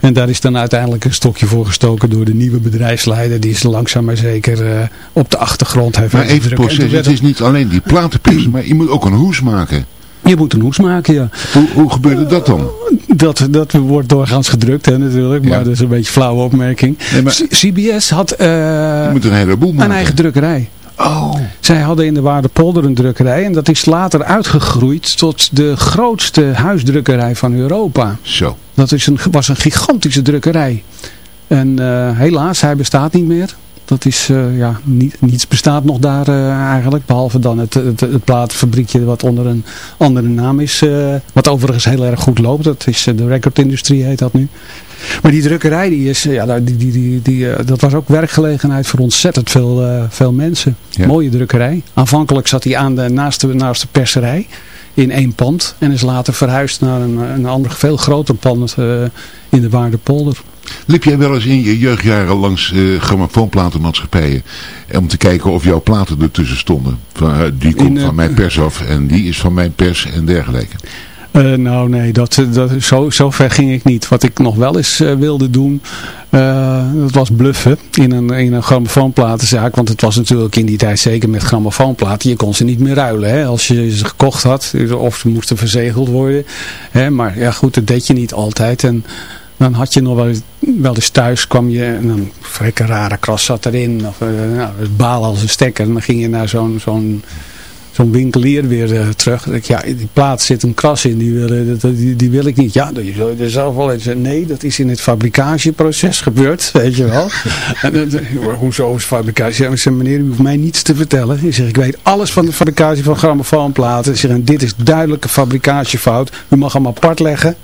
En daar is dan uiteindelijk een stokje voor gestoken door de nieuwe bedrijfsleider. Die is langzaam maar zeker uh, op de achtergrond. Heeft maar even het proces, het is niet alleen die platenpers, maar je moet ook een hoes maken. Je moet een hoes maken, ja. Hoe, hoe gebeurde dat dan? Dat, dat wordt doorgaans gedrukt, hè, natuurlijk. Maar dat is een beetje een flauwe opmerking. Nee, maar... CBS had uh, moet een, heleboel een eigen drukkerij. Oh. Zij hadden in de Waardepolder een drukkerij. En dat is later uitgegroeid tot de grootste huisdrukkerij van Europa. Zo. Dat is een, was een gigantische drukkerij. En uh, helaas, hij bestaat niet meer. Dat is, uh, ja, niet, niets bestaat nog daar uh, eigenlijk. Behalve dan het, het, het, platenfabriekje wat onder een andere naam is. Uh, wat overigens heel erg goed loopt. Dat is de recordindustrie heet dat nu. Maar die drukkerij, die is, ja, die, die, die, die, dat was ook werkgelegenheid voor ontzettend veel, veel mensen. Ja. Mooie drukkerij. Aanvankelijk zat hij aan de, naast, de, naast de perserij in één pand. En is later verhuisd naar een, een ander, veel groter pand in de Waardepolder. Liep jij wel eens in je jeugdjaren langs uh, grammofoonplatenmaatschappijen om te kijken of jouw platen ertussen stonden? Van, uh, die komt in, uh, van mijn pers af en die is van mijn pers en dergelijke. Uh, nou nee, dat, dat, zo, zo ver ging ik niet. Wat ik nog wel eens uh, wilde doen, uh, dat was bluffen in een, in een grammofoonplatenzaak. Want het was natuurlijk in die tijd zeker met grammofoonplaten. Je kon ze niet meer ruilen hè, als je ze gekocht had. Of ze moesten verzegeld worden. Hè, maar ja goed, dat deed je niet altijd. En dan had je nog wel, wel eens thuis, kwam je en dan een rare kras zat erin. Of nou, het balen als een stekker. En dan ging je naar zo'n zo'n zo'n winkelier weer uh, terug. Ik, ja, die plaat zit een kras in, die wil, uh, die, die wil ik niet. Ja, dat je zelf wel eens nee, dat is in het fabricatieproces gebeurd, <laughs> weet je wel. en, hoezo is fabricatie? Ja, zei, meneer, u hoeft mij niets te vertellen. Ik zeg, ik weet alles van de fabricatie van grammofoonplaten. Ik zeg, dit is duidelijke fabricatiefout. U mag hem apart leggen.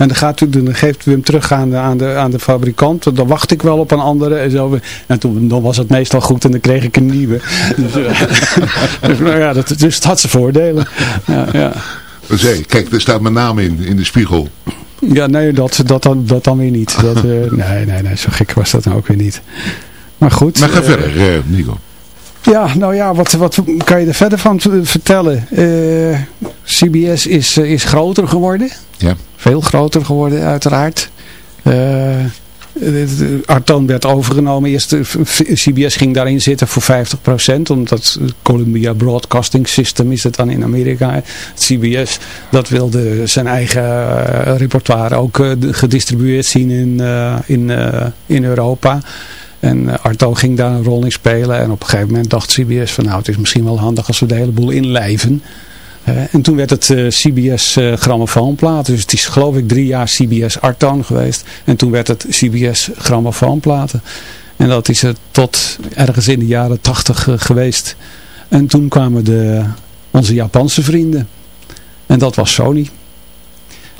En dan, gaat u, dan geeft u hem terug aan de, aan, de, aan de fabrikant. Dan wacht ik wel op een andere. En, zo. en toen dan was het meestal goed en dan kreeg ik een nieuwe. dus, uh, <laughs> dus, nou ja, dat, dus het had zijn voordelen. Ja, ja. Zee, kijk, er staat mijn naam in, in de spiegel. Ja, nee, dat, dat, dan, dat dan weer niet. Dat, uh, <laughs> nee, nee, nee, zo gek was dat dan ook weer niet. Maar goed. Maar ga uh, verder, Nico. Ja, nou ja, wat, wat kan je er verder van vertellen? Uh, CBS is, uh, is groter geworden. Ja. Veel groter geworden, uiteraard. Uh, werd overgenomen. Eerst CBS ging daarin zitten voor 50%. Omdat Columbia Broadcasting System is het dan in Amerika. Het CBS dat wilde zijn eigen repertoire ook gedistribueerd zien in, in, in Europa. En Arto ging daar een rol in spelen. En op een gegeven moment dacht CBS van nou het is misschien wel handig als we de hele boel inlijven. En toen werd het uh, CBS uh, grammofoonplaat. Dus het is geloof ik drie jaar CBS Artoon geweest. En toen werd het CBS grammofoonplaten. En dat is het tot ergens in de jaren tachtig geweest. En toen kwamen de, onze Japanse vrienden. En dat was Sony.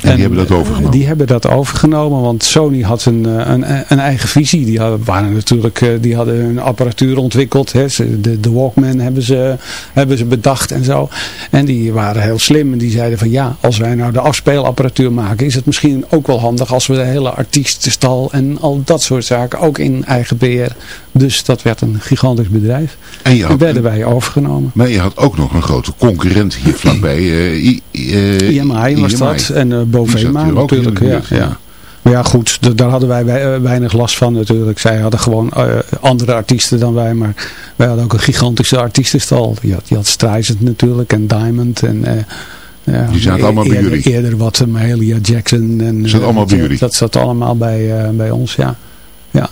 En, die hebben dat overgenomen? Die hebben dat overgenomen, want Sony had een, een, een eigen visie. Die hadden, waren natuurlijk, die hadden hun apparatuur ontwikkeld. Hè. De, de Walkman hebben ze, hebben ze bedacht en zo. En die waren heel slim en die zeiden van ja, als wij nou de afspeelapparatuur maken, is het misschien ook wel handig als we de hele artiestenstal en al dat soort zaken ook in eigen beheer Dus dat werd een gigantisch bedrijf. En, je En werden wij overgenomen. maar je had ook nog een grote concurrent hier vlakbij. eh I, eh, IMI was dat. En uh, Bovema Die natuurlijk. Ja, buurt, ja. ja. Maar ja goed, daar hadden wij wei- weinig last van natuurlijk. Zij hadden gewoon andere artiesten dan wij. Maar wij hadden ook een gigantische artiestenstal. Je had, je had Streisand natuurlijk en Diamond. En, ja, Die zaten allemaal bij eerder, jullie? Eerder wat uh, Mahalia Jackson. En, Zat allemaal bij jullie? Dat zat allemaal bij, bij ons, ja. ja.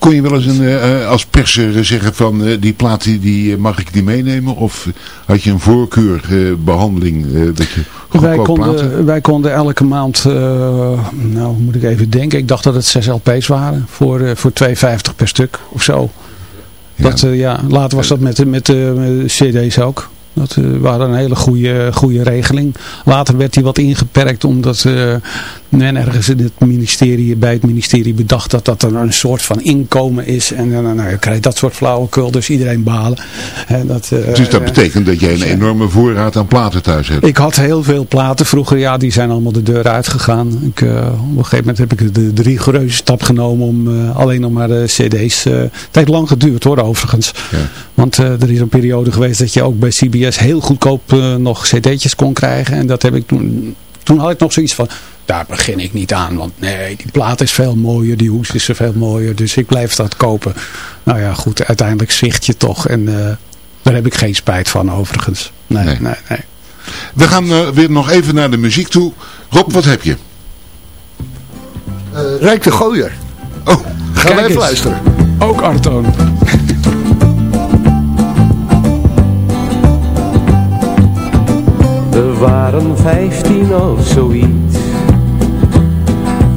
Kon je wel eens een, eh, als perser zeggen van eh, die plaat die, die, eh, mag ik die meenemen? Of had je een voorkeurbehandeling eh, dat je Wij platen? konden, wij konden elke maand, eh, nou moet ik even denken, ik dacht dat het 6 LP's waren voor, eh, voor 2,50 per stuk of zo. Dat, eh, ja, later was dat met, met, de- met de cd's ook. Dat eh, we hadden een hele goede, goede regeling. Later werd die wat ingeperkt omdat eh, men ergens in het ministerie, bij het ministerie bedacht dat dat een soort van inkomen is. En dan nou, je krijgt dat soort flauwekul, dus iedereen balen. Dat, eh, Dus dat eh, betekent dat jij een enorme voorraad aan platen thuis hebt. ik had heel veel platen vroeger, ja, die zijn allemaal de deur uitgegaan. Ik, eh, op een gegeven moment heb ik de, de rigoureuze stap genomen om eh, alleen nog maar de cd's. eh het heeft lang geduurd hoor, overigens. Ja. Want eh, er is een periode geweest dat je ook bij CBS heel goedkoop eh, nog cd'tjes kon krijgen. En dat heb ik toen, toen had ik nog zoiets van, daar begin ik niet aan. Want nee, die plaat is veel mooier, die hoes is veel mooier. Dus ik blijf dat kopen. Nou ja, goed, uiteindelijk zicht je toch. En eh, daar heb ik geen spijt van overigens. Nee, Nee. nee, nee. We gaan eh, weer nog even naar de muziek toe. Rob, wat heb je? Eh, Rijk de Gooier. Oh, Gaan we even eens. luisteren. Ook Artoon. Waren vijftien of zoiets.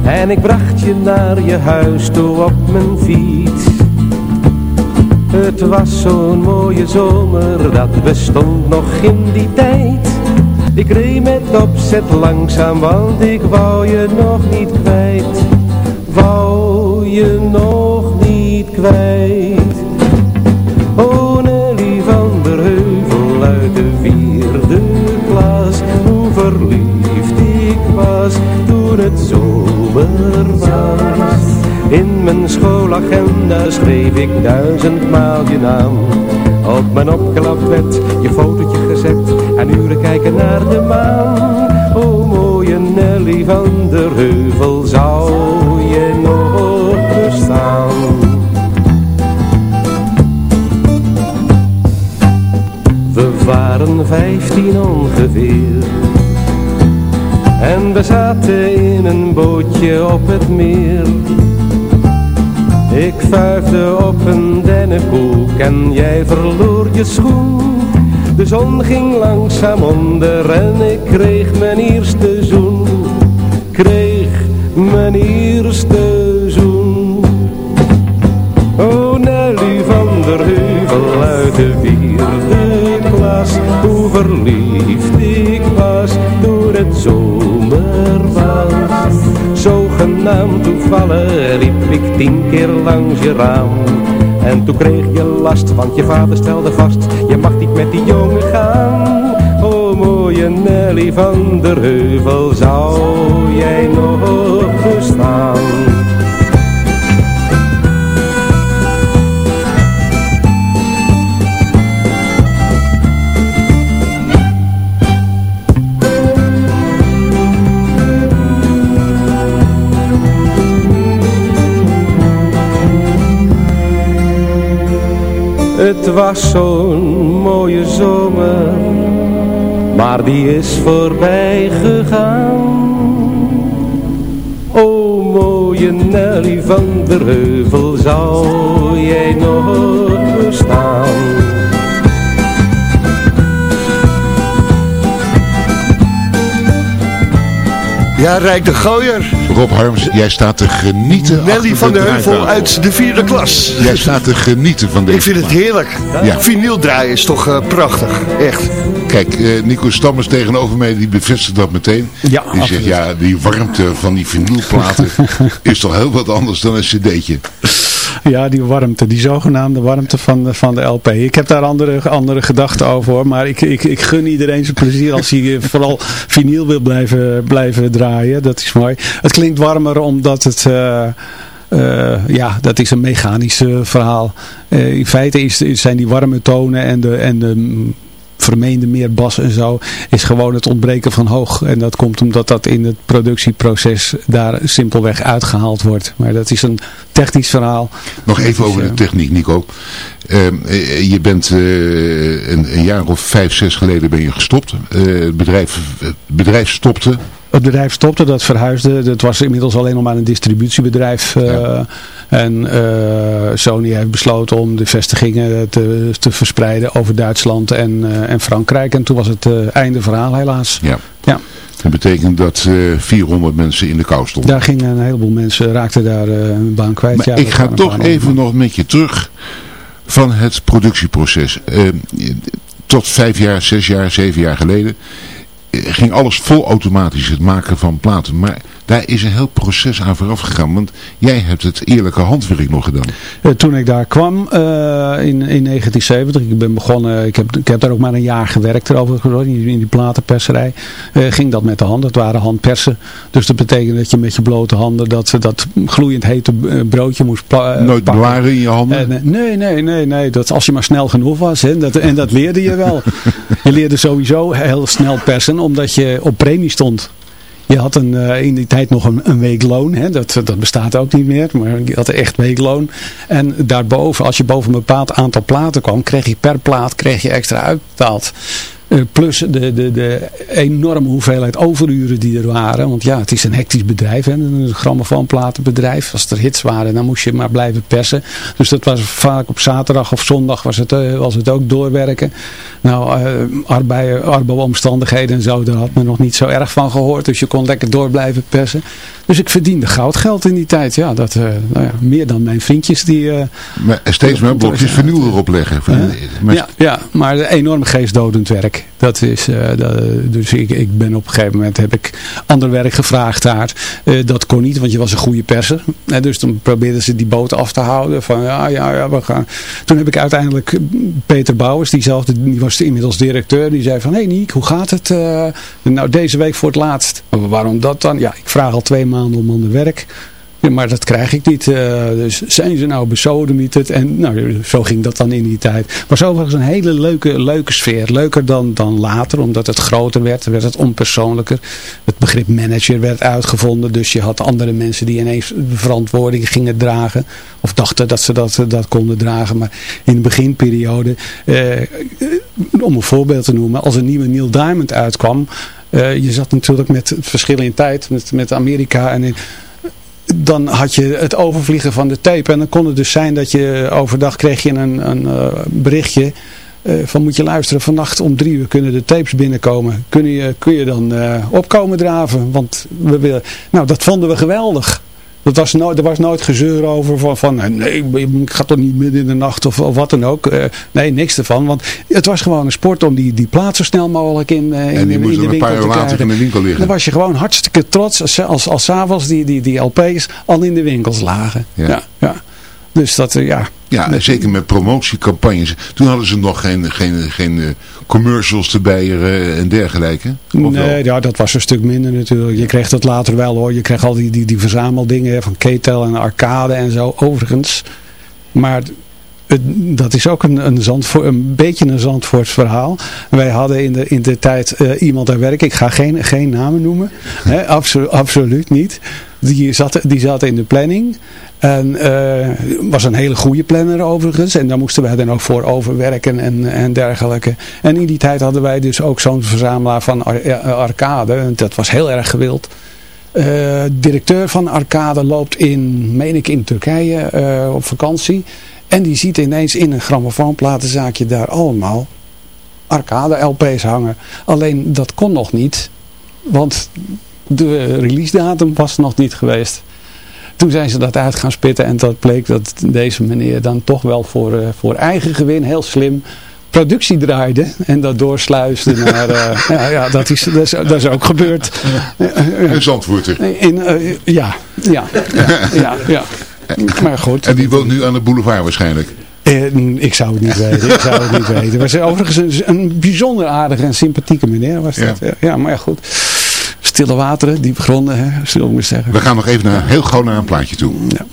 En ik bracht je naar je huis toe op mijn fiets. Het was zo'n mooie zomer, dat bestond nog in die tijd. Ik reed met opzet langzaam, want ik wou je nog niet kwijt. Wou je nog niet kwijt duizendmaal je naam. Op mijn opklapbed je fotootje gezet En uren kijken naar de maan. O mooie Nelly van der Heuvel zou je nog bestaan? We waren vijftien ongeveer. En we zaten in een bootje op het meer Ik vuifde op een dennenkoek en jij verloor je schoen. De zon ging langzaam onder en ik kreeg mijn eerste zoen. Kreeg mijn eerste zoen. Oh Nelly van der Heuvel uit de vierde klas. Hoe verliefd ik was toen het was Zogenaamd toevallig liep ik tien keer langs je raam En toen kreeg je last, want je vader stelde vast Je mag niet met die jongen gaan Oh mooie Nelly van der Heuvel Zou jij nog bestaan? Het was zo'n mooie zomer, maar die is voorbij gegaan. O mooie Nelly van der Heuvel, zou jij nog bestaan? Ja, Rijk de Gooier. Rob Harms, jij staat te genieten. Nelly van de der Heuvel uit de vierde klas. Jij staat te genieten van deze Ik vind het heerlijk. Ja. Vinyl draaien is toch eh, prachtig. Echt. Kijk, eh, Nico Stammers tegenover mij, die bevestigt dat meteen. Ja, die zegt, absoluut. ja, die warmte van die vinylplaten <laughs> is toch heel wat anders dan een cd'tje. <laughs> Ja, die warmte, die zogenaamde warmte van, de- van de LP. Ik heb daar andere, andere gedachten over hoor, maar ik, ik, ik gun iedereen zijn plezier als hij eh, vooral vinyl wil blijven, blijven draaien. Dat is mooi. Het klinkt warmer omdat het... eh, Eh, ja, dat is een mechanisch verhaal. In feite is, zijn die warme tonen en de, en de vermeende meer bas en zo, is gewoon het ontbreken van hoog. En dat komt omdat dat in het productieproces daar simpelweg uitgehaald wordt. Maar dat is een technisch verhaal. Nog even over de techniek, Nico. Ehm, je bent een, een, jaar of vijf, zes geleden ben je gestopt. het, bedrijf, het bedrijf stopte het bedrijf stopte, dat verhuisde. Het was inmiddels alleen nog maar een distributiebedrijf. Uh, En uh, Sony heeft besloten om de vestigingen te, te verspreiden over Duitsland en, uh, en Frankrijk. En toen was het einde verhaal helaas. Ja. ja. Dat betekent dat 400 mensen in de kou stonden. Daar gingen een heleboel mensen, raakten daar hun baan kwijt. Maar ja, ik ga toch even nog met je terug van het productieproces. tot vijf jaar, zes jaar, zeven jaar geleden ging alles vol automatisch, het maken van platen. Maar daar is een heel proces aan vooraf gegaan. Want jij hebt het eerlijke handwerk nog gedaan. Uh, toen ik daar kwam uh, in, in 1970, ik ben begonnen, ik heb, ik heb daar ook maar een jaar gewerkt erover, in, in die platenperserij, uh, ging dat met de handen. Het waren handpersen. Dus dat betekent dat je met je blote handen dat, dat gloeiend hete broodje moest Nooit bewaren in je handen? nee, nee, nee, nee. Dat als je maar snel genoeg was. Hè, dat, en dat leerde je wel. <laughs> je leerde sowieso heel snel persen, omdat je op premie stond. Je had een, uh, in die tijd nog een, een weekloon. Hè? Dat, dat bestaat ook niet meer. Maar je had echt weekloon. En daarboven, als je boven een bepaald aantal platen kwam, kreeg je per plaat kreeg je extra uitbetaald. Eh, plus de, de, de enorme hoeveelheid overuren die er waren. Want ja, het is een hectisch bedrijf. Hè, een grammofoonplatenbedrijf. Als er hits waren, dan moest je maar blijven persen. Dus dat was vaak op zaterdag of zondag was het, uh, was het ook doorwerken. Nou, uh, arbeid, arbeidsomstandigheden en zo, daar had men nog niet zo erg van gehoord. Dus je kon lekker door blijven persen. Dus ik verdiende goudgeld in die tijd. Ja, dat, nou ja, meer dan mijn vriendjes die... maar steeds meer blokjes vernieuw erop leggen. ja, ja, maar enorm geestdodend werk. Dat is, dat, dus ik, ik ben op een gegeven moment heb ik ander werk gevraagd daar. Uh, dat kon niet, want je was een goede perser. Uh, dus dan probeerden ze die boot af te houden. Van ja, ja, ja, we gaan. Toen heb ik uiteindelijk Peter Bouwers, diezelfde, die was inmiddels directeur. Die zei van, hé hey Niek, hoe gaat het? nou, deze week voor het laatst. Waarom dat dan? Ja, ik vraag al twee maanden om ander werk. Ja, maar dat krijg ik niet. Uh, dus zijn ze nou besodemieterd? En nou, zo ging dat dan in die tijd. Was overigens een hele leuke, leuke sfeer. Leuker dan, dan later, omdat het groter werd. werd het onpersoonlijker. Het begrip manager werd uitgevonden. Dus je had andere mensen die ineens verantwoording gingen dragen. Of dachten dat ze dat, dat konden dragen. Maar in de beginperiode, uh, om een voorbeeld te noemen. Als een nieuwe Neil Diamond uitkwam... Uh, je zat natuurlijk met het verschil in tijd met, met Amerika en in, dan had je het overvliegen van de tape. En dan kon het dus zijn dat je overdag kreeg je een, een uh, berichtje. Uh, van moet je luisteren, vannacht om drie uur kunnen de tapes binnenkomen. Kun je, kun je dan uh, opkomen draven? Want we willen... Nou, dat vonden we geweldig. Dat was nooit, er was nooit gezeur over van, van nee, ik ga toch niet midden in de nacht of, of wat dan ook. Uh, nee, niks ervan. Want het was gewoon een sport om die, die plaats zo snel mogelijk in, uh, in, en die in, in de winkel een paar uur later in de winkel liggen. Dan was je gewoon hartstikke trots als, als, als avonds die, die, die LP's al in de winkels lagen. Ja, ja. ja. Dus dat, ja. Ja, zeker met promotiecampagnes. Toen hadden ze nog geen, geen, geen commercials erbij en dergelijke. Nee, ja, dat was een stuk minder natuurlijk. Je kreeg dat later wel hoor. Je kreeg al die, die, die verzameldingen van Ketel en Arcade en zo. Overigens. Maar dat is ook een, een, Zandvoort, een beetje een Zandvoorts verhaal. Wij hadden in de, in de tijd uh, iemand daar werken. Ik ga geen, geen namen noemen. Hè, absolu, absoluut niet. Die zat, die zat in de planning. En uh, was een hele goede planner overigens. En daar moesten wij dan ook voor overwerken en, en dergelijke. En in die tijd hadden wij dus ook zo'n verzamelaar van Arcade. En dat was heel erg gewild. Directeur van Arcade loopt in, meen ik in Turkije, op vakantie. En die ziet ineens in een grammofoonplatenzaakje daar allemaal Arcade LP's hangen. Alleen dat kon nog niet. Want de release datum was nog niet geweest. Toen zijn ze dat uit gaan spitten en dat bleek dat deze meneer dan toch wel voor, uh, voor eigen gewin heel slim productie draaide en dat doorsluisde <laughs> naar, uh, ja, ja dat, is, dat, is, dat is ook gebeurd. Een zandvoerter. In, uh, ja, ja, ja, ja, ja. Maar goed. En die woont nu aan de boulevard waarschijnlijk? Uh, ik zou het niet <laughs> weten. Ik zou het niet weten. Was overigens een, een bijzonder aardige en sympathieke meneer was dat. Ja, ja maar ja, goed stille wateren, diepe gronden, hè, zullen we zeggen. We gaan nog even naar, heel gauw naar een plaatje toe. Ja.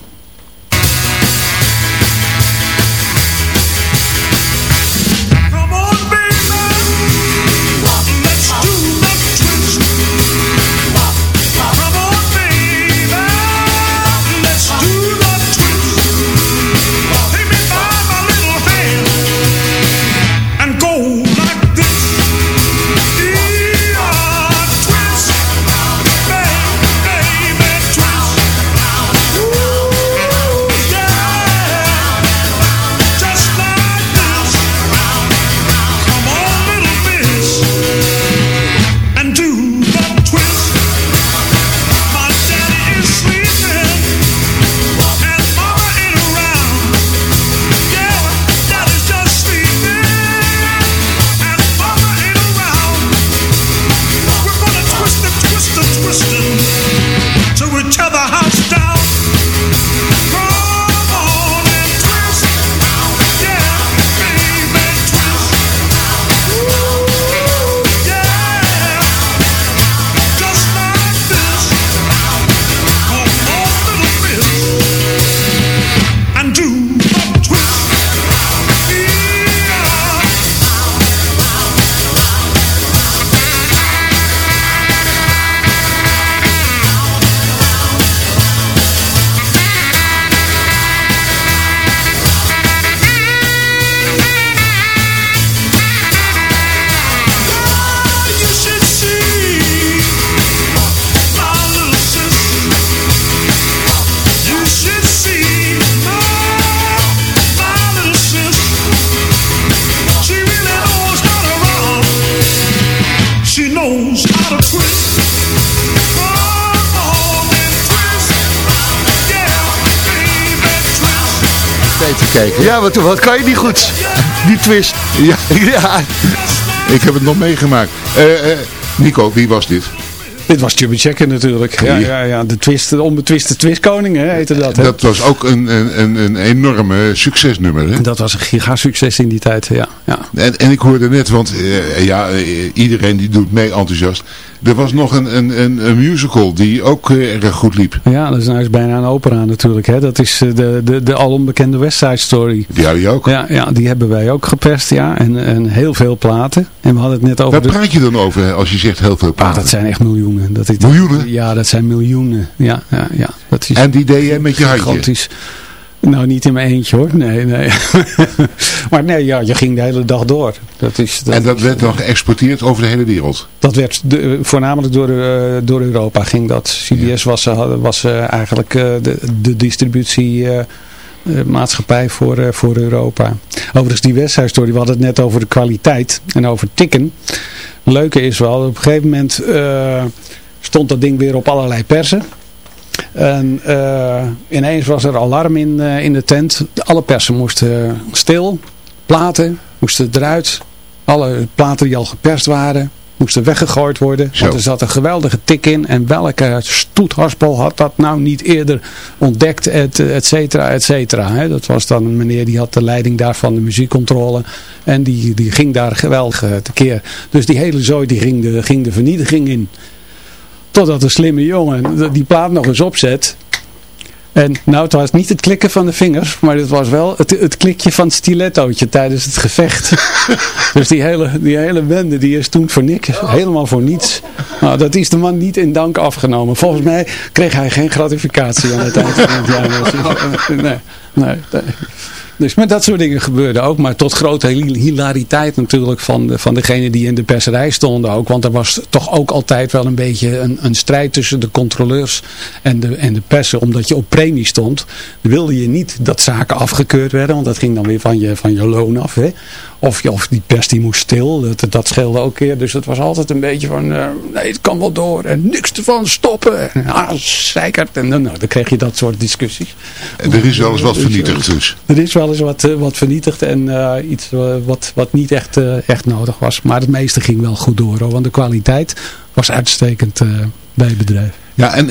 Ja, wat, wat kan je niet goed? Die twist. Ja, <laughs> Ja, ik heb het nog meegemaakt. Eh, eh, Nico, wie was dit? Dit was Chubby Checker natuurlijk. Ja, ja, ja, de, twist, de onbetwiste twistkoning hè, heette dat. Hè? Dat was ook een, een, een, enorme succesnummer. Hè? Dat was een gigasucces in die tijd, ja. ja. En, en ik hoorde net, want eh, ja, iedereen die doet mee enthousiast. Er was nog een, een, een, een musical die ook eh, erg goed liep. Ja, dat is nou eens bijna een opera natuurlijk. Hè. Dat is eh, de, de, de alombekende West Side Story. Die had je ook. Ja, ja, die hebben wij ook geperst, ja. En, en heel veel platen. En we hadden het net over... Waar de- praat je dan over als je zegt heel veel Ah, platen? dat zijn echt miljoenen. Dat is, Miljoenen? Ja, dat zijn miljoenen. Ja, ja, ja. Dat is En die deed jij met je handje? gigantisch. Nou, niet in mijn eentje hoor. Nee, nee. <laughs> maar nee, ja, je ging de hele dag door. Dat is, dat En dat is- werd dan geëxporteerd over de hele wereld. Dat werd de, voornamelijk door, eh, door Europa ging dat. CBS was, eh, was eh, eigenlijk de, de distributie maatschappij voor, voor Europa. Overigens die West Side Story, we hadden het net over de kwaliteit en over tikken. Leuke is wel, op een gegeven moment stond dat ding weer op allerlei persen. En eh, ineens was er alarm in, eh, in de tent. Alle persen moesten eh, stil. Platen moesten eruit. Alle platen die al geperst waren moesten weggegooid worden. Zo. Want er zat een geweldige tik in. En welke stoethaspel had dat nou niet eerder ontdekt, et, et cetera, et cetera. hè. Dat was dan een meneer die had de leiding daarvan, de muziekcontrole. En die, die ging daar geweldig tekeer. Dus die hele zooi die ging, de, ging de vernietiging in. Totdat een slimme jongen die plaat nog eens opzet. En nou, het was niet het klikken van de vingers, maar het was wel het, het klikje van het stilettootje tijdens het gevecht. <laughs> dus die hele, die hele wende, die is toen voor niks, helemaal voor niets. Nou, dat is de man niet in dank afgenomen. Volgens mij kreeg hij geen gratificatie aan het eind van het jaar. <laughs> Nee, nee, nee. Dus met dat soort dingen gebeurden ook. Maar tot grote hil- hilariteit natuurlijk van, de, van degene die in de perserij stonden ook. Want er was toch ook altijd wel een beetje een, een strijd tussen de controleurs en de, en de persen. Omdat je op premie stond, wilde je niet dat zaken afgekeurd werden. Want dat ging dan weer van je, van je loon af. Hè? Of, je, of die pers die moest stil. Dat, dat scheelde ook keer. Dus het was altijd een beetje van, eh, nee het kan wel door. En niks ervan stoppen. En ah, zeikert. En dan, nou, dan kreeg je dat soort discussies. En er is wel eens wat vernietigd dus. Er is wel wat, eh, wat vernietigd en eh, iets eh, wat, wat niet echt, echt nodig was. Maar het meeste ging wel goed door. Want de kwaliteit was uitstekend bij het bedrijf. Ja, en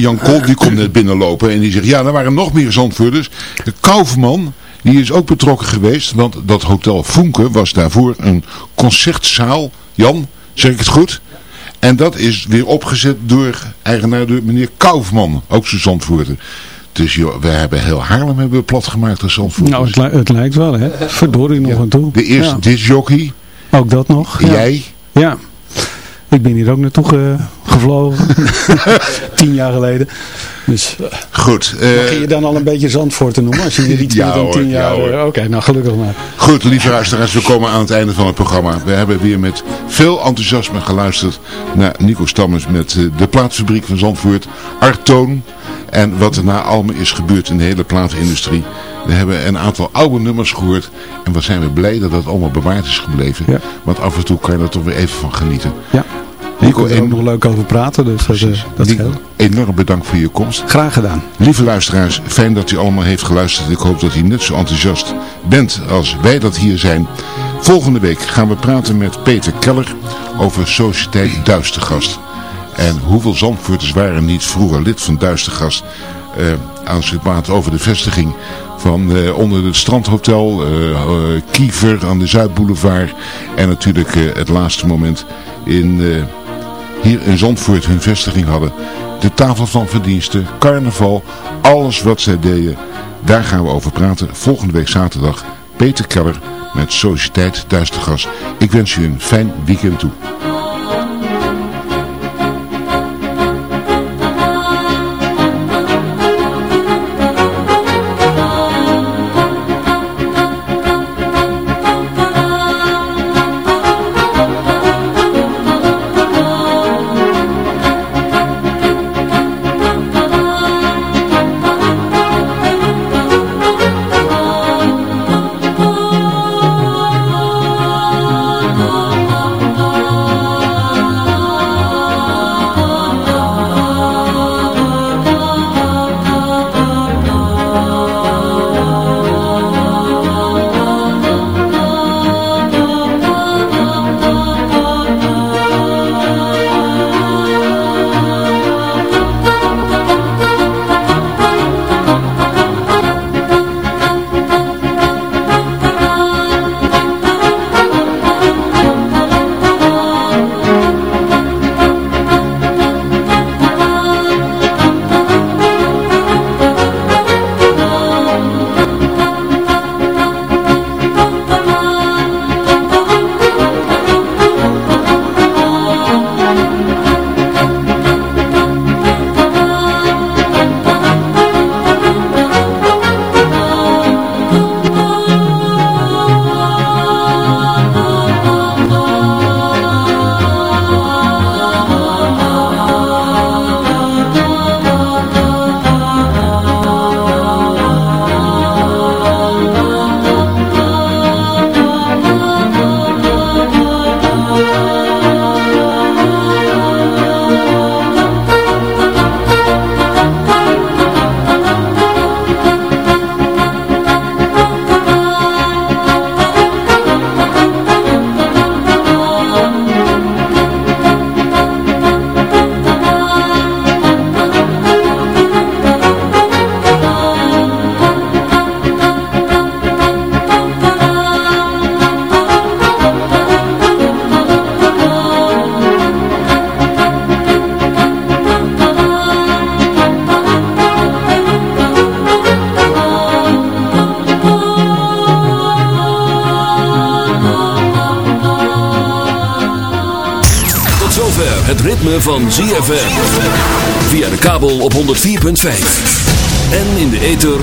Jan Kool die komt net binnenlopen en die zegt, ja, er waren nog meer Zandvoerders. De Kaufman, die is ook betrokken geweest, want dat hotel Funke was daarvoor een concertzaal. Jan, zeg ik het goed? En dat is weer opgezet door eigenaar door meneer Kaufman, ook zijn Zandvoerder. Dus joh, we hebben heel Haarlem hebben we plat gemaakt als. Nou, het, li- het lijkt wel hè. Verdorie nog aan toe. De eerste Ja, discjockey, ook dat nog. Ja. jij. Ja. Ik ben hier ook naartoe ge- gevlogen. <laughs> Tien jaar geleden. Dus eh, Goed. mag je je dan al een beetje Zandvoort te noemen? Als je hier iets Ja, meer dan tien ja, jaar... hoor. eh, Oké, nou gelukkig maar. Goed, lieve luisteraars, we komen aan het einde van het programma. We hebben weer met veel enthousiasme geluisterd naar Nico Stammers met de plaatfabriek van Zandvoort, Artoon en wat er na Alme is gebeurd in de hele platenindustrie. We hebben een aantal oude nummers gehoord en wat zijn we blij dat dat allemaal bewaard is gebleven. Ja. Want af en toe kan je er toch weer even van genieten. Ja. Nico, er ook en- nog leuk over praten, dus dat, eh, dat Nico, scheelt. enorm bedankt voor je komst. Graag gedaan. Lieve luisteraars, fijn dat u allemaal heeft geluisterd. Ik hoop dat u net zo enthousiast bent als wij dat hier zijn. Volgende week gaan we praten met Peter Keller over Sociëteit Duistergast. En hoeveel Zandvoorters waren niet vroeger lid van Duistergast? eh als het over de vestiging van eh, onder het strandhotel, eh, eh, Kiever aan de Zuidboulevard. En natuurlijk het laatste moment in... hier in Zandvoort hun vestiging hadden. De tafel van verdiensten, carnaval, alles wat zij deden. Daar gaan we over praten. Volgende week zaterdag Peter Keller met Sociëteit Duistergas. Ik wens u een fijn weekend toe.